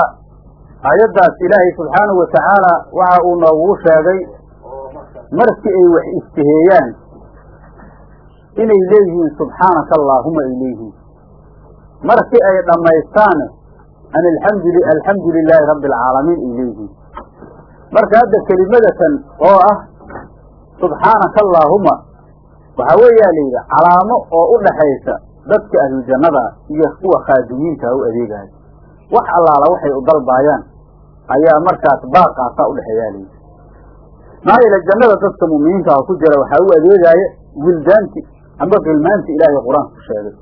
aayaddaas ilaahay subxaanahu watacaala waxa uu noogu sheegay markii ay wax istiheeyaan inay leeyihiin subxaanaka allaahuma ay leeyihiin. Markii ay dhammaystaane an alxamdu lilaahi rabbi alcaalamiin ay marka hadda kelimadatan oo ah subxaanaka allaahuma waxaa weeyaa la yidhi calaamo oo u dhaxaysa dadka ahlujannada iyo kuwa khaadimiinta u adeegaayo wax allaala waxay u dalbaayaan ayaa markaas baaqaasaa udhexeeyaa layidhi maxaa yeele jannada dadka mu'miniinta ah ku jira waxaa u adeegaaya wildaanti amba kilmaanti ilaahay qur'aanka ku sheegay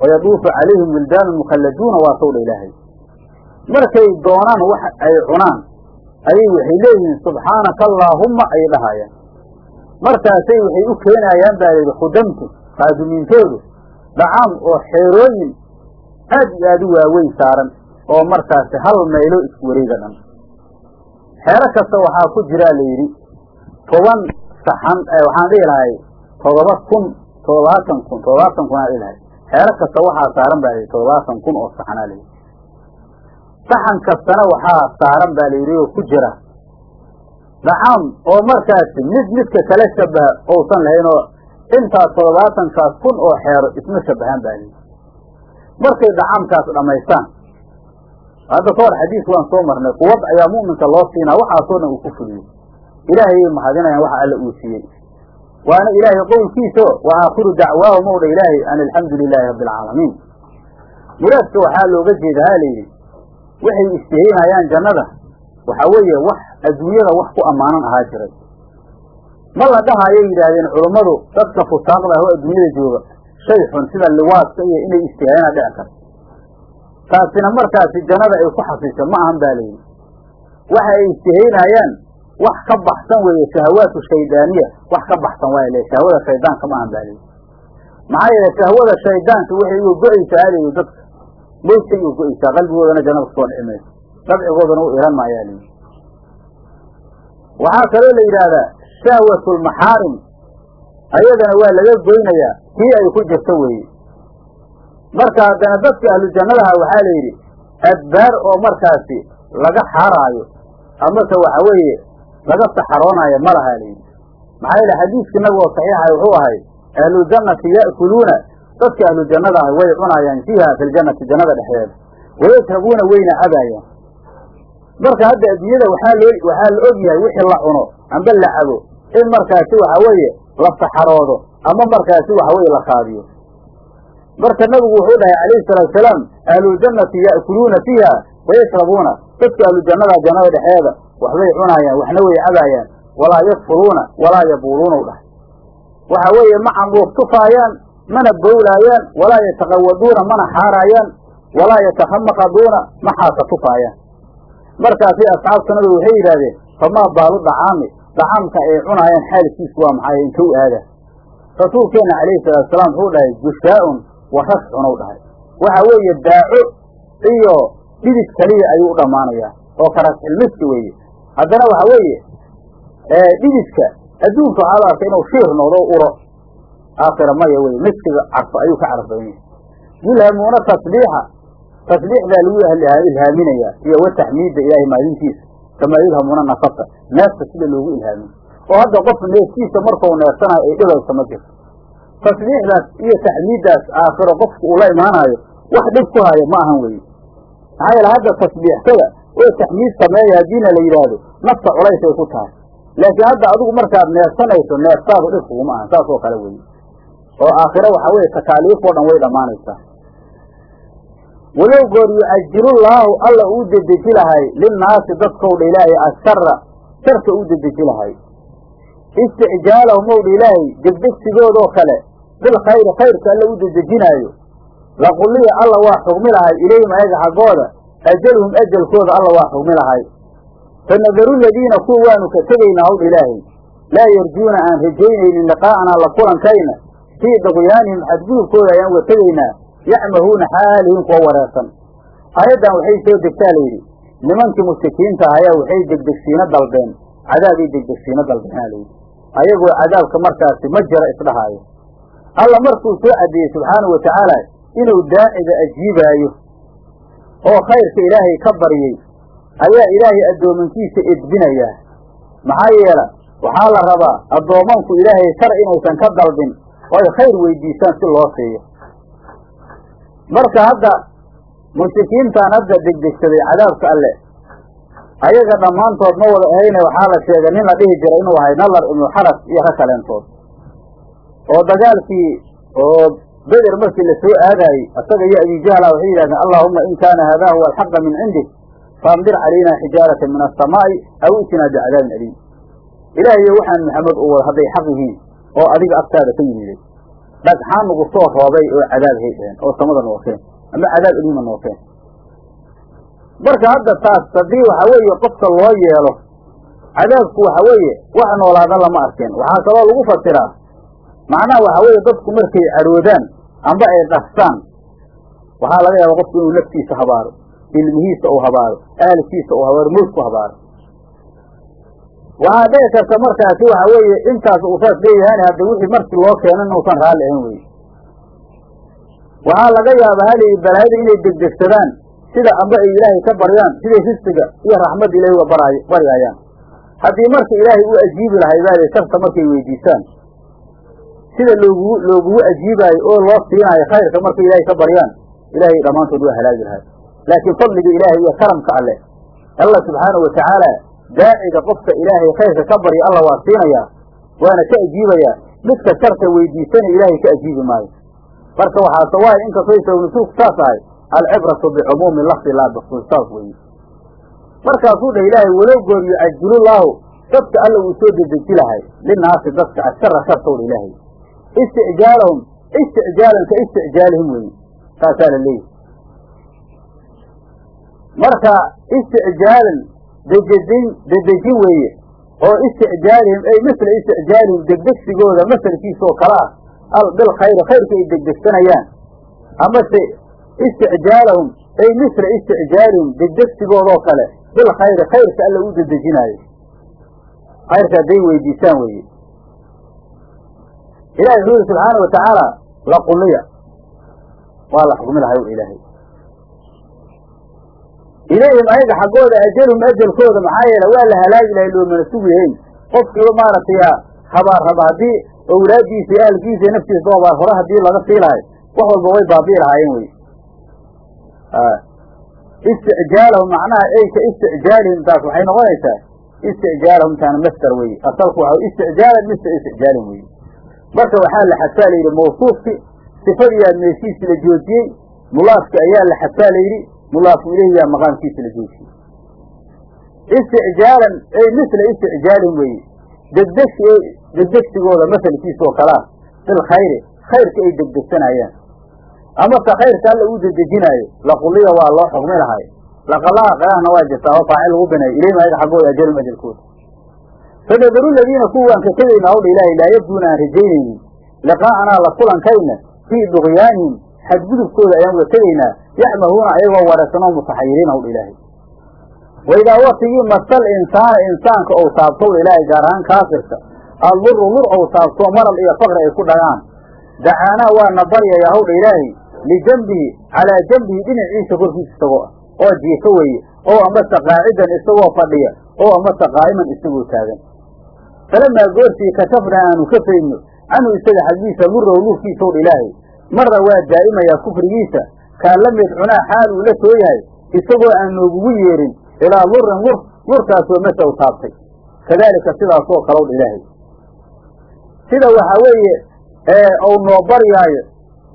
wayaduufu calayhim wildaanun mukhalladuuna waa sawdha ilaahay markay doonaan wax ay cunaan ayay waxay leeyihiin subxaanaka allaahumma ayay dhahayaan markaasay waxay u keenayaan baa layidhi khudamtu khaadimiintoodu dhacaam oo xeerooyin aad iyo aad u waaweyn saaran oo markaasi hal maylo isku wareega dhan xeero kasta waxaa ku jiraa la yidhi toban saxan waxaan dhihi lahay todoba kun toddobaatan kun toddobaatan kun aan dhihi lahay xeero kasta waxaa saaran baa layidhi toddobaatan kun oo saxanaa layidhi saxan kastana waxaa saaran baa layidhi oo ku jira. Dhacaam oo markaasi mid midka kala shabaha ousan lahayn oo intaas toddobaatankaas kun oo xeero isma shabahaan baa layidhi markay dhacaamkaas dhammaystaan hadda ka hor xadiis waan soo marnay quwad ayaa mu'minka loo siinaa waxaasoo dhan uu ku fuliyo ilaahayay mahadinayaan waxa alla uu siiyey waana ilaahay qowlkiiso wa aakhiru dacwaahu mawdha ilaahay an alxamdu lilaahi rabbi alcaalamiin muraadka waxaa looga jeeda ha layidhi waxay istihaynayaan jannada waxaa weeye wax adduunyada wax ku ammaanan ahaa jiray ma la dhahayay yidhaahdeen culummadu dadka fusaaqda ah oo adduunyada jooga shay xun sida liwaadka iyo inay istihaynaa dhici karto taasina markaasi jannada ay ku xasisho ma ahan baa layidhi waxa ay istihaynayaan wax ka baxsan weeye shahawaatu shaydaaniya wax ka baxsan waay le shahwada shaydaanka ma ahan baa layidhi maxaa yeele shahwada shaydaanka waxay uga go'aysaa alayidhi dadka moydkay uga go'aysaa qalbigoodana jannada ku soo dhici mayso dabcigoodana u ilan maayaa layidhi waxaa kaloo la yidhaahdaa shahwatu lmaxaarim ayadana waa laga goynayaa kii ay ku jirto weeye. Marka haddana dadka ahlu jannadaha waxaa la yidhi adbaar oo markaasi laga xaaraayo amase waxa weeye laga saxaroonaayo ma laha layidhi maxaa yeele xadiiskii nabigo saxiixay wuxuu ahay ahluljannati ya'kuluuna dadka ahlu jannada ah way cunaayaan fiiha fi ljannati jannada dhexdeeda. Wayashrabuuna weyna cabaayaan marka hadda adduunyada waxaa loo waxaa la og yahay wixii la cuno amba la cabo. In markaasi waxa weeye la saxaroodo ama markaasi waxa weeye la qaadiyo. Marka nabigu wuxuu dhahay calayhi salaatu salaam ahluljannati ya'kuluuna fiiha wayashrabuuna dadka ahlujannada jannada dhexeeda waxbay cunaayaan waxna way cabaayaan walaa yakfuruuna walaa yabuuluuna u dhahay. Waxa weeye ma canruuf tufaayaan mana bowlaayaan walaa yataqawaduuna mana xaaraayaan walaa yatakhamaqaduuna ma xaasa tufaayaan. Markaasi asxaabta nabigu waxay yidhahdeen famaa baalu dhacaami dhacaamka ay cunaayaan xaalkiisu waa maxay intuu aada. Rasuulkeenna calayhi salaatu salaam wuxuu dhahay jushaa'un wa rashcunow dhahay. Waxa weeye daaco iyo dhidid kaliya ayuu u dhammaanayaa oo karasxilmiski weeye haddana waxa weeye dhididka adduunka waxaa la arka inuu shiir noqdo uro. Aakhira maya weye miskiga carfo ayuu ka carfayn yahay yulhamuuna tasbiixa. Tasbiixdaa lagu ilhaaminayaa iyo wataxmiida ilaahay maalintiisa. Kamaa yulhamuuna nafasa. Neefta sida loogu ilhaamiyo oo hadda qof neeftiisa markau neefsanayo ay dhibaysa ma jirto. Tasbiixdaas iyo taxmiiddaas aakhiro qofku uu la imaanaayo wax dhib ku haayo ma ahan weye maxaa yeele hadda tasbiixsada oo taxmiid sameeya haddiina la yidhaahdo nafta culaysay ku tahay. Laakiin hadda adigu markaad neefsanayso neeftaadu dhib kuguma ahan saas oo kale weye oo aakhiro waxaa weye takaaliif oo dhan way dhammaanaysaa. Walow goor yucajilullaahu alla uu dedeji lahay linnaasi dadkowdha ilaahay ashara sharka uu dedeji lahay. Isticjaalahum owdha ilaahay degdegsigoodoo kale bilkhayri khayrka alla u dedejinaayo. Laqulliya alla waa xugmi lahay ilayhim ayaga xaggooda ajaluhum ajalkooda alla waa xugmi fanadaru ladiina kuwa waanu ka tegaynaa howdha ilaahay laa yarjuuna aan rajaynaynin liqaa'anaa la kulankayna fii duqyaanihim xadgudubkooda ayaan uga tegaynaa yacmahuuna xaalihiin kuwa wareersan aayaddan waxay soo degtaa layidhi nimankii mushrikiinta ayaa waxay degdegsiino dalbeen cadaabay degdegsiino dalbeenaa layidhi ayagoo cadaabka markaasi ma jiro isdhahaayo alla markuu soo caddeeyey subxaanau wa tacaala inuu daaciga ajiibaayo oo khayrka ilaahay ka baryey ayaa ilaahay addoomankiisa edbinayaa maxaa yeela waxaa la rabaa addoomanku ilaahay shar inaysan ka dalbin oo ay khayr weydiisaan si loo siiyo. Marka hadda mushrikiintaan hadda degdegsaday cadaabka alle ayaga dhammaantood ma wada ahayne waxaa la sheegay nin la dhihi jiray inuu ahay nalar ibnu xaras iyo ka kaleentood. Oo dagaalkii oo beder markii la soo aadaayey isaga iyo abijahla waxay yidhahdeen allahuma in kaana haadaa huwa alxaqa min cindik faamdir calayna xijaarata min asamaa'i aw itinaa bicadaabin aliim. Ilaahayo waxaan maxamed u wada hadday xaq yihiin oo adiga agtaada ka yimiday dhagxaan nagu soo roobay oo cadaab hay dheheen oo samada nookeen ama cadaab aliima nookeen marka hadda taas haddii waxa weeye qofka loo yeelo cadaabku waxa weeye wax noolaadan lama arkeen. Waxaa kaloo lagu fasiraa macnaha waxa weeye dadku markay cadhoodaan amba ay dhafsaan waxaa laga yaaba qofku inuu naftiisa habaaro ilmihiisa uu habaaro aalkiisa uu habaaro mowdku habaaro. Waxaa dhici karta markaasi waxa weeye intaas uu saas leeyahan hadda wixii markii loo keeno inuusan raalli ahayn weye waxaa laga yaaba hali balaayada inay degdegsadaan sida amba ay ilaahay ka baryaan siday risqiga iyo raxmadda ilahay uga baraayo baryaayaan haddii marka ilaahay u ajiibi lahay baade sharta markay weydiisaan sida loogugu loogugu ajiibaayo oo loo siinaayo khayrka markay ilaahay ka baryaan ilaahay dhammaantood waa halaagi lahay laakiin fadliga ilaahay iyo karamka alleh allah subxaanahu watacaala daaciga qofka ilaahay khayrka ka barya alla waa siinayaa waana ka ajiibayaa midka sharka weydiisanaya ilaahay ka ajiibi maayo. Marka waxaase waayo inkastay sawnusuugku saas ahay alcibratu bicumuumi lafdi laa biksuus saas weye markaasuu dhah ilaahay walow goor yucajilulaahu dadka alla uu soo dedeji lahay linaasi dadka ashara shartowdha ilaahay isticjaalahum isticjaalan ka isticjaalihim weye saasaa la leeyahy marka isticjaalan dedejin dedejin weeye oo isticjaalihim ay misla isticjaalihim degdegsigooda masalkiisa oo kale ah bilkhayri khayrka ay degdegsanayaan. Amase isticjaalahum ay misla isticjaalihim degdegsigoodoo kale bilkhayri khayrka alla u dedejinaayo khayrka hadday weydiisaan weeye ilahi wuxuu yidhi subxaana watacaala laquliya waa la xukmi lahay ilaahay. Ilayhim ayaga xaggooda ajalhum ajalkooda maxaa yeele waa la halaagi lahay loomana sugihayn qofkiiba maaragtay habaar raba haddii awlaaddiisa iyo ahalkiisa iyo naftiisa habaar hore haddii laga sii lahay wax walba way baabi'i lahaayeen wey. Isticjaalahum macnaha ey ka isticjaalihim taas waxay noqonaysaa isticjaalahum taana mastar weye asalku waa isticjaalan misla isticjaalin weye marka waxaa la xadfaa layidhi mawsuufki sifadiyaa meeshiisi la joojiyey mulaafki ayaa la xadfaa layidhi mulaafu ileyhiyaa maqaamkiisa la joojiyey. Isticjaalan ey misla isticjaalin weye degdegsi degdegsigooda masalkiisa oo kalea bilkhayri khayrka ay degdegsanayaan. Amase khayrka alla uu dedejinaayo laquliya waa loo xukmi lahay laqalaha qiraahna waa jirtaa oo faacil lagu bineeyo ilayhim ayaga xaggooda ajalum ajalkooda fadadaru ladiina kuwaan ka tegayna hawdha ilaahay laa yarjuuna aan rajaynaynin liqaa'anaa la kulankayna fii duqyaanihim xadgudubkooda ayaan uga tegaynaa yacmahuuna ayagoo wareersanoo mutaxayiriin hawdha ilaahay waidaa waktigii masal insaana insaanka ou taabtowdha ilaahay gaar ahaan kaafirka alluru lur ou taabtoo maral iyo fakri ay ku dhagaan dacaanaa waana baryayaa hawdha ilaahay lijambihi calaa jambihi dhinaciisa korkiisa isagoo ah oo jiifo weeye oo amase qaacidan isagoo fadhiya oo amase qaa'iman isagoo taagan falamaa goortii kashafnaa aanu ka faydno canhu isaga xaggiisa lurahu lurkiisa owdha ilaahay marra waa daa'imayaa kufrigiisa kaan la mid cunaa xaal uu la soo yahay isagoo aan noogugu yeerin ilaa lurin lur lurkaasoo masa u taabtay kadaalika sidaasoo kale owdha ilaahay sida waxaa weeye ou noo baryaayo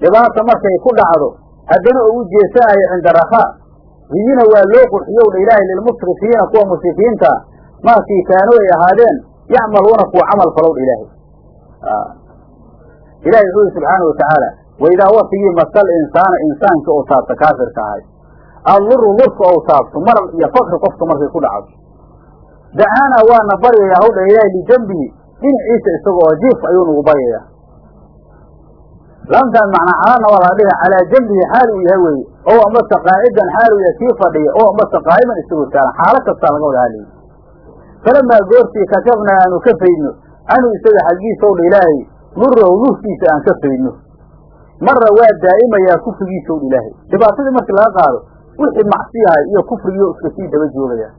dhibaata markay ku dhacdo haddana ou u jeesanayo cinda rakhaa riyina waa loo qurxiyowdha ilaahay lilmusrifiina kuwa mushrikiintaa maakii kaanuu ay ahaadeen yacmaluuna kuwa camal falowdha ilaahay. Ilahi wuxuu yihi subxaana watacaala waidaa waktigii masal insaana insaanka ou taabta kaafirka ahay. Alluru lurka ou taabto maral iyo fakri qofka markay ku dhacdo dacaanaa waana baryayaa hawdha ilaahay lijambihi dhinaciisa isaga oo jiif ayuu nagu baryayaa. Laamtaan macnaa calana waa laga dhiga calaa jambihi xaal uu yahay weye oo amase qaacidan xaal uu yahay kii fadhiya. Oo amase qaa'iman isagoo taagan xaalo kastaa laga wada hadlayay falamaa goortii kashafnaa aanu ka faydno canhu isaga xaggiisa owdha ilaahay lurahu lurkiisa aan ka faydno marra waa daa'imayaa kufrigiisa owdha ilaahay dhibaatadii markii laga qaado wixii macsiyahay iyo kufrigiio iska sii daba joogaya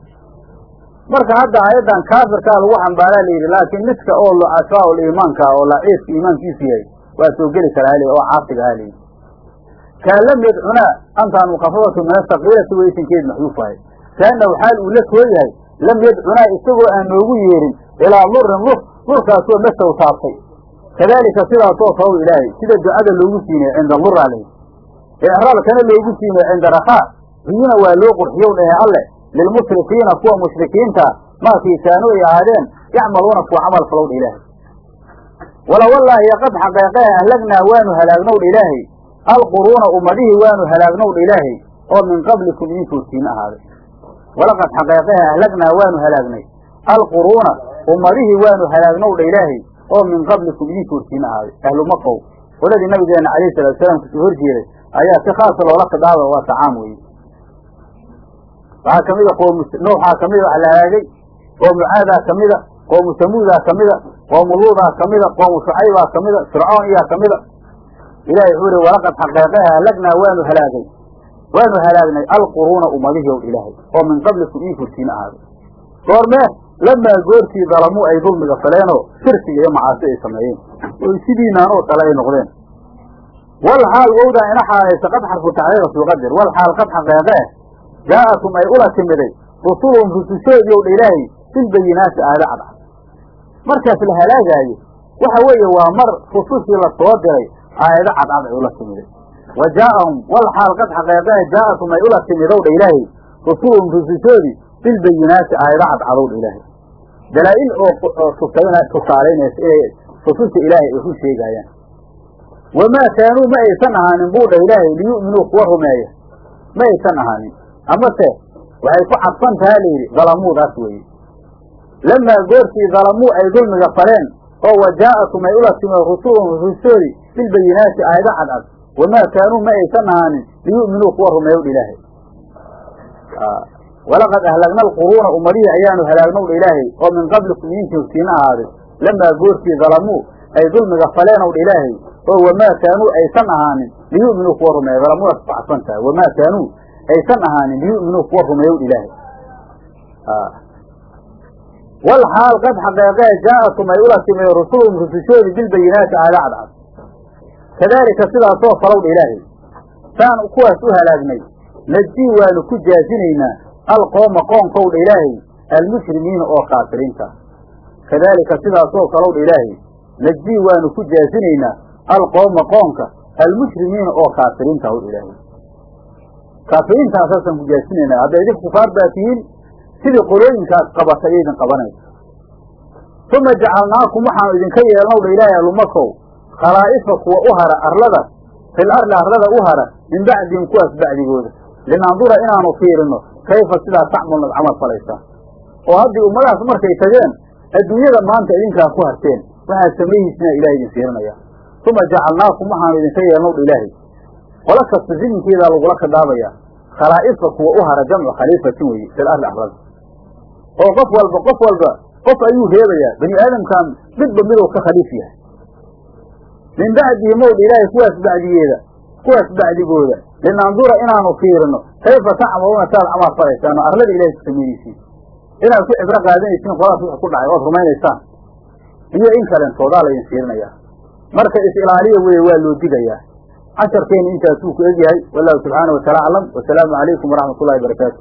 marka hadda aayaddan kaafirkaa lagu xambaaraa la yidhi laakiin midka oo lucafaa ul iimaanka oo laciifka iimaankiisu yahay waa soo geli karaa li oo caasiga ha layidhi kaa lam yadcunaa antaan mukafafatu min asakiirati weysankeed maxduufahay kaanahu xaal uu la koo yahay lam yadcunaa isagoo aan noogu yeerin ilaa lurin lur lurkaasoo masow taabtay kadaalika sidaasoo sabab ilaahay sida ducada loogu siinay cinda luraa layidhi icraalkana loogu siinay cinda rakhaa biyuna waa loo qurxiyow dhahe alle. Lilmushrikiina kuwa mushrikiinta maakii kaanuu ay ahaadeen yacmaluuna kuwa camal falowdha ilaahay. Wala wallaahi qad xaqeeqehe ahlagnaa waanu halaagnowdha ilaahay. Alquruuna ummadihii waanu halaagnowdha ilaahay. Oo min qablikum idinkoodkiina ahaaday walaqad xaqeeqehe ahlagnaa waanu halaagnay alquruuna ummadihii waanu halaagnowdha ilaahay oo min qablikum idinkoodkiina ahaaday ahlumakow qoladii nabigeena calayhi salatu salaam ka soo horjeeday ayaa si khaasa loola khidaaba waa tacaam weeye. Waxaa kamida qoomu nuuxaa kamida wax la halaagay qoomu caadaa kamida qoomu samuudaa kamida qoomu luudaa kamida qoomu shucaybaa kamida fircoon iyaa kamida ilahi wuxuu ihi walaqad xaqeeqeha ahlagnaa waanu halaagay waanu halaagnay alquruuna ummadihii ow ilaahay oo min qablikum ii korsiina ahaaday. Goormee lamaa goortii dalamuu ay dulmiga faleenoo shirkiga iyo macaasi ay sameeyeen. Oo kale ay noqdeen. Wal xaal wowdaa ina xaalaysa qad xarfu taxqiiqa fii qadir. Wal xaal qad xaqeeqee jaa'atum ay ula timiday rusuluhum rusushoodii owdha ilaahay bilbayinaati aayado cadcad markaas la halaagaayo waxa weeye waa mar rusushii la soo diray aayado cadcad ay ula timiday wa jaa'ahum wal xaal qad xaqeeqee jaa'atum ay ula timidowdha ilaahay rusuluhum rusushoodii bilbayinaati aayado cadcadowdha ilaahay dalaa'il oo tusaalaynaysa inay rususha ilaahay ay ku sheegaayaan wamaa kaanuu ma aysan ahaanin buudha ilaahay liyu'minuu kuwa rumeeya ma aysan ahaanin amase waxay ku cadfan taha layidhi dalamuudaas weeye lamaa goortii dalamuu ay dulmiga faleen oo wa jaa'atum ay ula timi rusulhum rusushoodii bilbayinaati aayado cadcad wamaa kaanuu ma aysan ahaanin liyu'minuu kuwa rumeeyowdha ilaahay walaqad ahlagna alquruuna ummadihii ayaanu halaagnowdha ilaahay oo min qablikum idinka hortiina ahaaday lamaa goortii dalamuu ay dulmiga faleenowdha ilaahay oo wamaa kaanuu aysan ahaanin liyu'minuu kuwa rumeeya cadfan tahay wamaa kaanuu aysan ahaanin liyu'minuu kuwa rumeeyow ilaahay wal xaal qad xaqeeqee jaa'atum ay ula timi rusuluhum rusushoodii bilbayinaati aada cadcad kadaalika sidaasoo falowdha ilaahay. Saan kuwaas u halaagnay najii waanu ku jaazinaynaa alqooma qoonkowdha ilaahay almushrimiina oo kaafiriinta. Kadaalika sidaasoo kalowdha ilaahay najii waanu ku jaazinaynaa alqooma qoonka almushrimiina oo kaafiriinta howdha ilaahay. Kaafiriintaasaasan ku jaasinaynaa hadday idin kufaar baa tihiin sidii qolooyinkaas qabatay iyo idin qabanaysa. Uma jacalnaakum waxaanu idinka yeelnowdha ilaahay alumakow khalaa'ifa kuwa u hara arlada fil arli arlada u hara min bacdihim kuwaas bacdigooda. Linandura inaanu fiirino kayfa sidaa tacmalnad camal falaysaan oo haddii ummadahaas markay tageen adduunyada maanta idinkaa ku harteen waxaad samayhiisina ilahay idin fiirinaya. Uma jacalnaakum waxaanu idinka yeelnowdha ilaahay. Qolo kasta siminkeedaa lagula khidaabayaa khalaa'ifa kuwa u hara jamcu khaliifatin weeye fil arli arlada. Oo qof walba qof walba qof ayuu reebayaa. Bani aadamkan midba miduu ka khaliif yahay min bacdihi mowdha ilaahay kuwaas bacdigeeda kuwaas bacdigooda. Linandura inaanu fiirino kayfa tacmaluuna saad camal falaysaan arlada ilahay ku samaynaysiin inaad ku cibro qaadanaysiin qolaas wix ku dhacay ood rumaynaysaan. Iyo in kalentoodaa laydin fiirinayaa. Marka is-ilaaliya weye waa loo digayaa. Casharkeena intaasuu ku egyahay wallahu subxaana wataala aclam wasalaamu calaykum waraxmat ullahi barakaatu